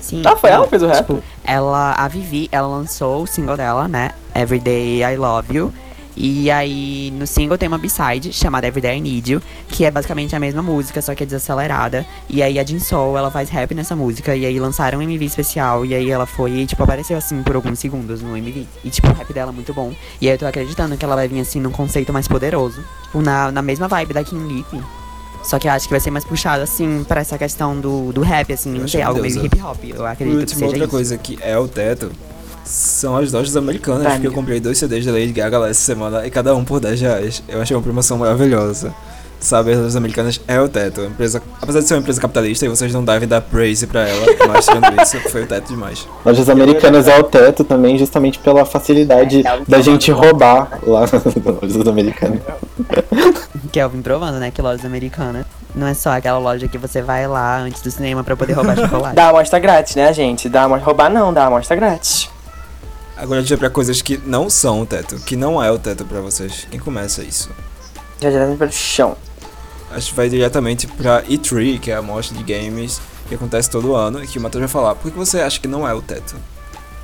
Sim. Ah, foi ela que fez o rap? Tipo, ela, a Vivi, ela lançou o single dela, né? Everyday I Love You. E aí, no single tem uma B-side chamada Everyday I Need You, que é basicamente a mesma música, só que é desacelerada. E aí a Jin Soul, ela faz rap nessa música, e aí lançaram um MV especial, e aí ela foi, e, tipo, apareceu assim por alguns segundos no MV. E tipo, o rap dela é muito bom. E aí eu tô acreditando que ela vai vir assim num conceito mais poderoso. Tipo, na, na mesma vibe da Kim Lip. Só que eu acho que vai ser mais puxado, assim, pra essa questão do, do rap, assim, não sei, algo meio hip hop. Eu acredito que seja outra isso. coisa que é o teto são as lojas americanas, Tá, porque eu comprei dois CDs da Lady Gaga lá essa semana e cada um por 10 reais. Eu achei uma promoção maravilhosa. Sabe, as lojas americanas é o teto. A empresa, apesar de ser uma empresa capitalista e vocês não devem dar praise pra ela, [laughs] mas tirando isso, foi o teto demais. Lojas americanas é o teto também, justamente pela facilidade da gente roubar lá [laughs] nas lojas americanas. Kelvin provando, né, que lojas americanas não é só aquela loja que você vai lá antes do cinema pra poder roubar [laughs] chocolate. Dá amostra grátis, né, gente? Dá amostra... Roubar não, dá amostra grátis. Agora a gente vai pra coisas que não são o teto, que não é o teto pra vocês. Quem começa isso? Já direto pelo chão. Acho que vai diretamente pra E3, que é a mostra de games que acontece todo ano, e que o Matheus vai falar. Por que você acha que não é o teto?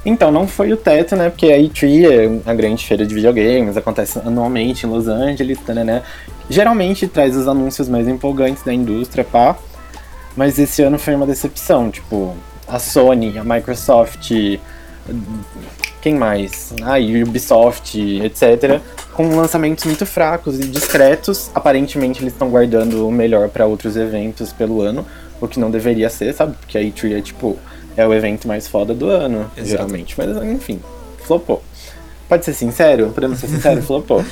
Então, não foi o teto, né? Porque a E3 é a grande feira de videogames, acontece anualmente em Los Angeles, né? Geralmente traz os anúncios mais empolgantes da indústria, pá. Mas esse ano foi uma decepção, tipo, a Sony, a Microsoft, quem mais? A Ubisoft, etc. Com lançamentos muito fracos e discretos. Aparentemente eles estão guardando o melhor para outros eventos pelo ano, o que não deveria ser, sabe? Porque a E3 é tipo é o evento mais foda do ano, Exato. geralmente. Mas enfim, flopou. Pode ser sincero? Podemos ser sinceros? [laughs] flopou.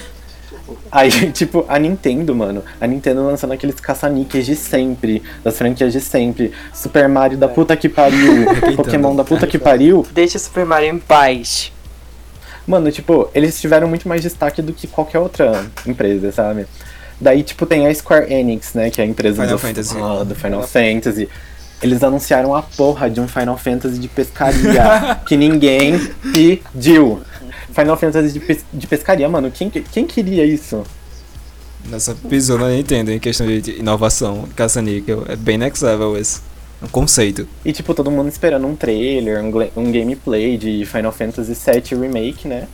Aí, [laughs] tipo, a Nintendo, mano. A Nintendo lançando aqueles caça-níqueis de sempre, das franquias de sempre. Super Mario da puta que pariu, [laughs] Pokémon da puta que pariu. Deixa o Super Mario em paz. Mano, tipo, eles tiveram muito mais destaque do que qualquer outra empresa, sabe? Daí, tipo, tem a Square Enix, né? Que é a empresa Final do, Fantasy. ah, do Final Fantasy. Eles anunciaram a porra de um Final Fantasy de pescaria [laughs] que ninguém pediu. Final Fantasy de, pes- de pescaria, mano, quem, que- quem queria isso? Nessa pisou na Nintendo em questão de inovação, caça-níquel. É bem next level esse. É um conceito. E, tipo, todo mundo esperando um trailer, um, um gameplay de Final Fantasy VII Remake, né?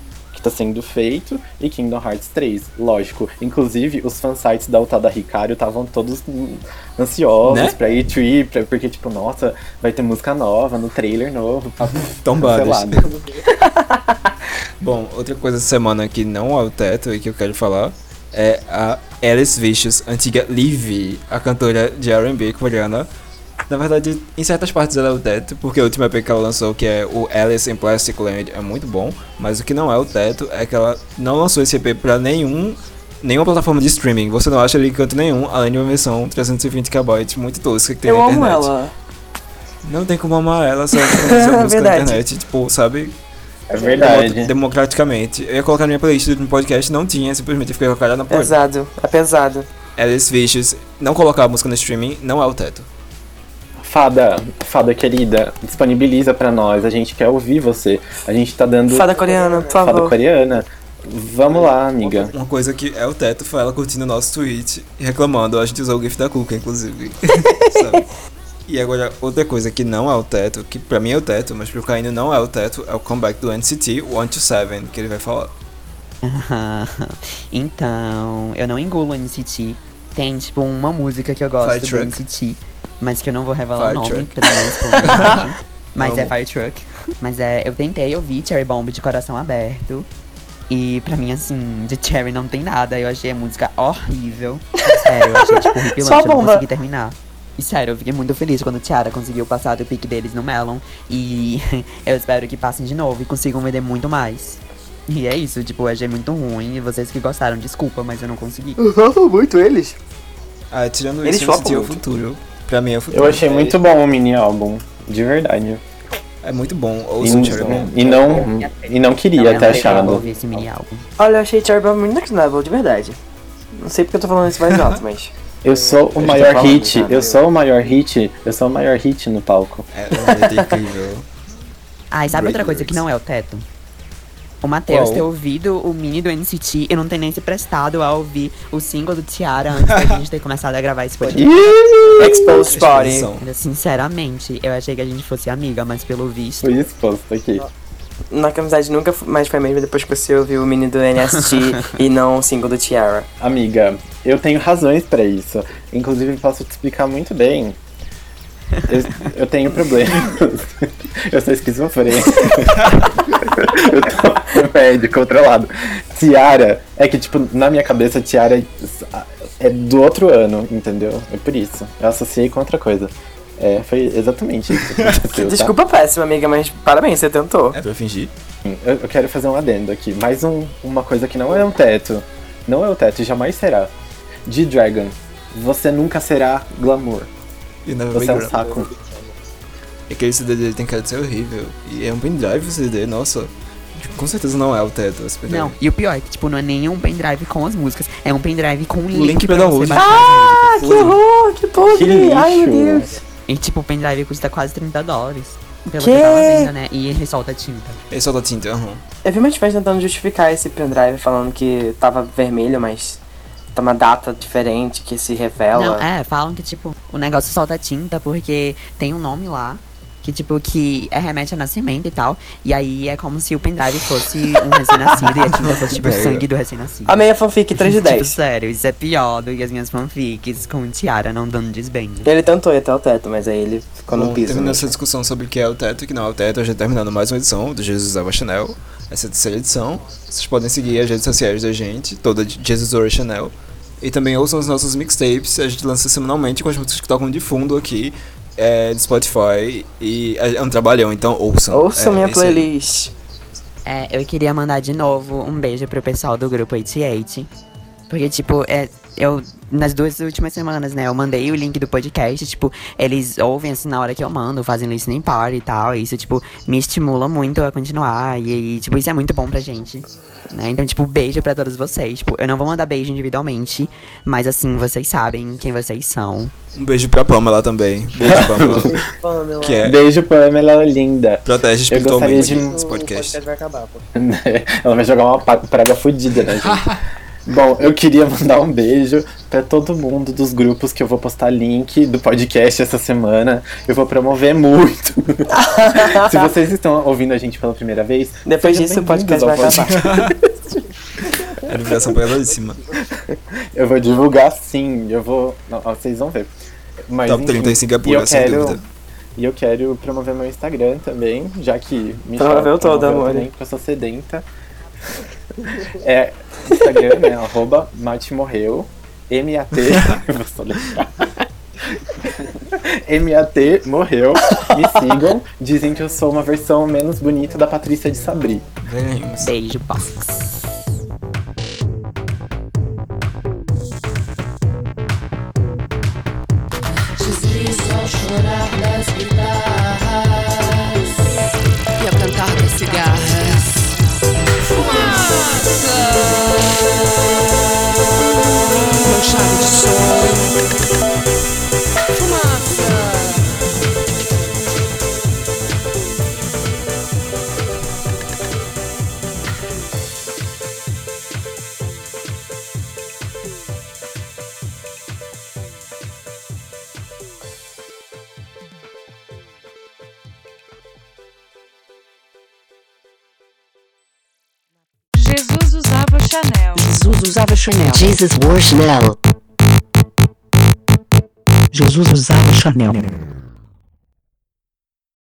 Que tá sendo feito, e Kingdom Hearts 3, lógico. Inclusive, os fansites da Utada Ricario estavam todos ansiosos Né? pra E3, pra, porque, tipo, nossa, vai ter música nova, no trailer novo, tá Tombadas. [laughs] Bom, outra coisa da semana que não é o teto e que eu quero falar é a Alice Vicious, antiga Livy, a cantora de R&B coreana, Na verdade, em certas partes ela é o teto, porque o último EP que ela lançou, que é o Alice in Plastic Land, é muito bom. Mas o que não é o teto é que ela não lançou esse EP pra nenhum, nenhuma plataforma de streaming. Você não acha ele em canto nenhum, além de uma versão 320 KB muito tosca que tem Eu na amo internet. ela. Não tem como amar ela só [laughs] música na Verdade. internet, tipo, sabe? É verdade. Democraticamente. Eu ia colocar na minha playlist do podcast, não tinha, simplesmente eu fiquei com a cara na porta. Pesado. É pesado. Alice Vicious, não colocar a música no streaming não é o teto. Fada, fada querida, disponibiliza pra nós. A gente quer ouvir você. A gente tá dando. Fada coreana, por Fada favor. coreana. Vamos lá, amiga. Uma coisa que é o teto foi ela curtindo o nosso tweet e reclamando. A gente usou o GIF da Cuca, inclusive. [laughs] Sabe? E agora, outra coisa que não é o teto, que pra mim é o teto, mas pro Caíno não é o teto, é o comeback do NCT, o 1 to 7, que ele vai falar. [laughs] então, eu não engulo NCT. Tem, tipo, uma música que eu gosto do Truck. NCT, mas que eu não vou revelar Fire o nome Truck. pra não expor ninguém. [laughs] Mas é Amo. Fire Truck. Mas é, eu tentei ouvir Cherry Bomb de coração aberto. E pra mim, assim, de Cherry não tem nada. Eu achei a música horrível. Sério, eu achei, tipo, horripilante. Eu não consegui terminar. E sério, eu fiquei muito feliz quando Tiara conseguiu passar do pique deles no Melon. E [laughs] eu espero que passem de novo e consigam vender muito mais. E é isso, tipo, eu achei muito ruim. E vocês que gostaram, desculpa, mas eu não consegui. Usam muito eles. Ah, tirando Eles isso, é o futuro. Pra mim é o futuro. Eu achei muito bom o mini álbum. De verdade. É muito bom. E, Ouçam o Cherry Bomb. e não, e não queria Não, ter achado. esse mini álbum. Olha, eu achei Cherry Bomb muito next level, de verdade. Não sei porque eu tô falando isso mais alto, mas. [laughs] Eu sou o Eu maior hit. cara. Eu sou o maior hit. Eu sou o maior hit no palco. É letra incrível. Ah, e sabe Great outra coisa que não é o teto? O Matheus ter ouvido o mini do NCT e não ter nem se prestado a ouvir o single do Tiara antes da gente ter começado a gravar esse podcast. Exposed Body. Sinceramente, eu achei que a gente fosse amiga, mas pelo visto. Fui exposto aqui. Nossa amizade nunca mais foi a mesma depois que você ouviu o mini do NST [laughs] e não o single do Tiara. Amiga, eu tenho razões pra isso. Inclusive, posso te explicar muito bem. Eu, eu tenho problemas. Eu sou esquizofrênico. [laughs] eu tô médico, controlado. Tiara, é que, tipo, na minha cabeça, Tiara é do outro ano, entendeu? É por isso. Eu associei com outra coisa. É, foi exatamente isso que tá? Desculpa péssima, amiga, mas parabéns, você tentou. É pra fingir. Eu, eu quero fazer um adendo aqui. Mais um, uma coisa que não é um teto. Não é o teto e jamais será. G-Dragon, você nunca será glamour. E na Você é um Background. saco. Aquele CD dele tem cara de ser horrível. E é um pendrive o CD, nossa. Com certeza não é o teto esse pendrive. Não, e o pior é que, tipo, não é nem um pendrive com as músicas, é um pendrive com um link, link pra pra você músicas. Que horror, que podre! Que lixo. Ai, meu Deus. E, tipo, o pendrive custa quase 30 dólares. Pelo que eu tava vendo, né? E ele solta tinta. Ele dá tinta, aham. Eu vi umas fãs tentando justificar esse pendrive, falando que tava vermelho, mas tá uma data diferente que se revela. Não, é, falam que, tipo, o negócio solta tinta porque tem um nome lá. Que, tipo, que é remete a nascimento e tal. E aí é como se o pendrive fosse um recém-nascido e a tinta fosse, tipo, o sangue do recém-nascido. A fanfic [laughs] 3 de Tipo, 10. sério, isso é pior do que as minhas fanfics com Tiara não dando desbande. Ele tentou ir até o teto, mas aí ele ficou no Bom, piso. terminando né? essa discussão sobre o que é o teto e o que não é o teto, a gente terminando mais uma edição do Jesus Usava Chanel. Essa é a terceira edição. Vocês podem seguir as redes sociais da gente, toda de Jesus Usava Chanel. E também ouçam os nossos mixtapes, a gente lança semanalmente com as músicas que tocam de fundo aqui é, do Spotify. E é é um trabalhão, então ouçam. Ouça é, minha é playlist. É, eu queria mandar de novo um beijo pro pessoal do grupo 88. Porque, tipo, é, eu, nas duas últimas semanas, né, eu mandei o link do podcast, tipo, eles ouvem assim na hora que eu mando, fazem listening party e tal. E isso, tipo, me estimula muito a continuar. E, e, tipo, isso é muito bom pra gente. Né? Então, tipo, beijo pra todos vocês. Tipo, eu não vou mandar beijo individualmente, mas assim, vocês sabem quem vocês são. Um beijo pra Pamela também. Beijo, [laughs] Pamela. que é Beijo, Pamela linda. protege Eu gostaria espiritualmente de- esse podcast. vai acabar, pô. [laughs] Ela vai jogar uma praga fodida na [laughs] gente. Bom, eu queria mandar um beijo pra todo mundo dos grupos que eu vou postar link do podcast essa semana. Eu vou promover muito. [laughs] Se vocês estão ouvindo a gente pela primeira vez, Depois disso o podcast vai acabar. É divulgação pesadíssima. Eu vou divulgar sim, eu vou. Não, vocês vão ver. Mas, Top enfim, 30 em e Singapura, eu sem quero, dúvida. E eu quero promover meu Instagram também, já que me Promoveu todo, amor. também, porque eu sou sedenta. É, Instagram, né? arroba Mate Morreu. M-A-T. [laughs] eu vou soletrar. MAT morreu. Me sigam. Dizem que eu sou uma versão menos bonita da Patrícia de Sabri. Veremos. Beijo, box. e a usava Chanel. Jesus wore Chanel. Jesus usava Chanel.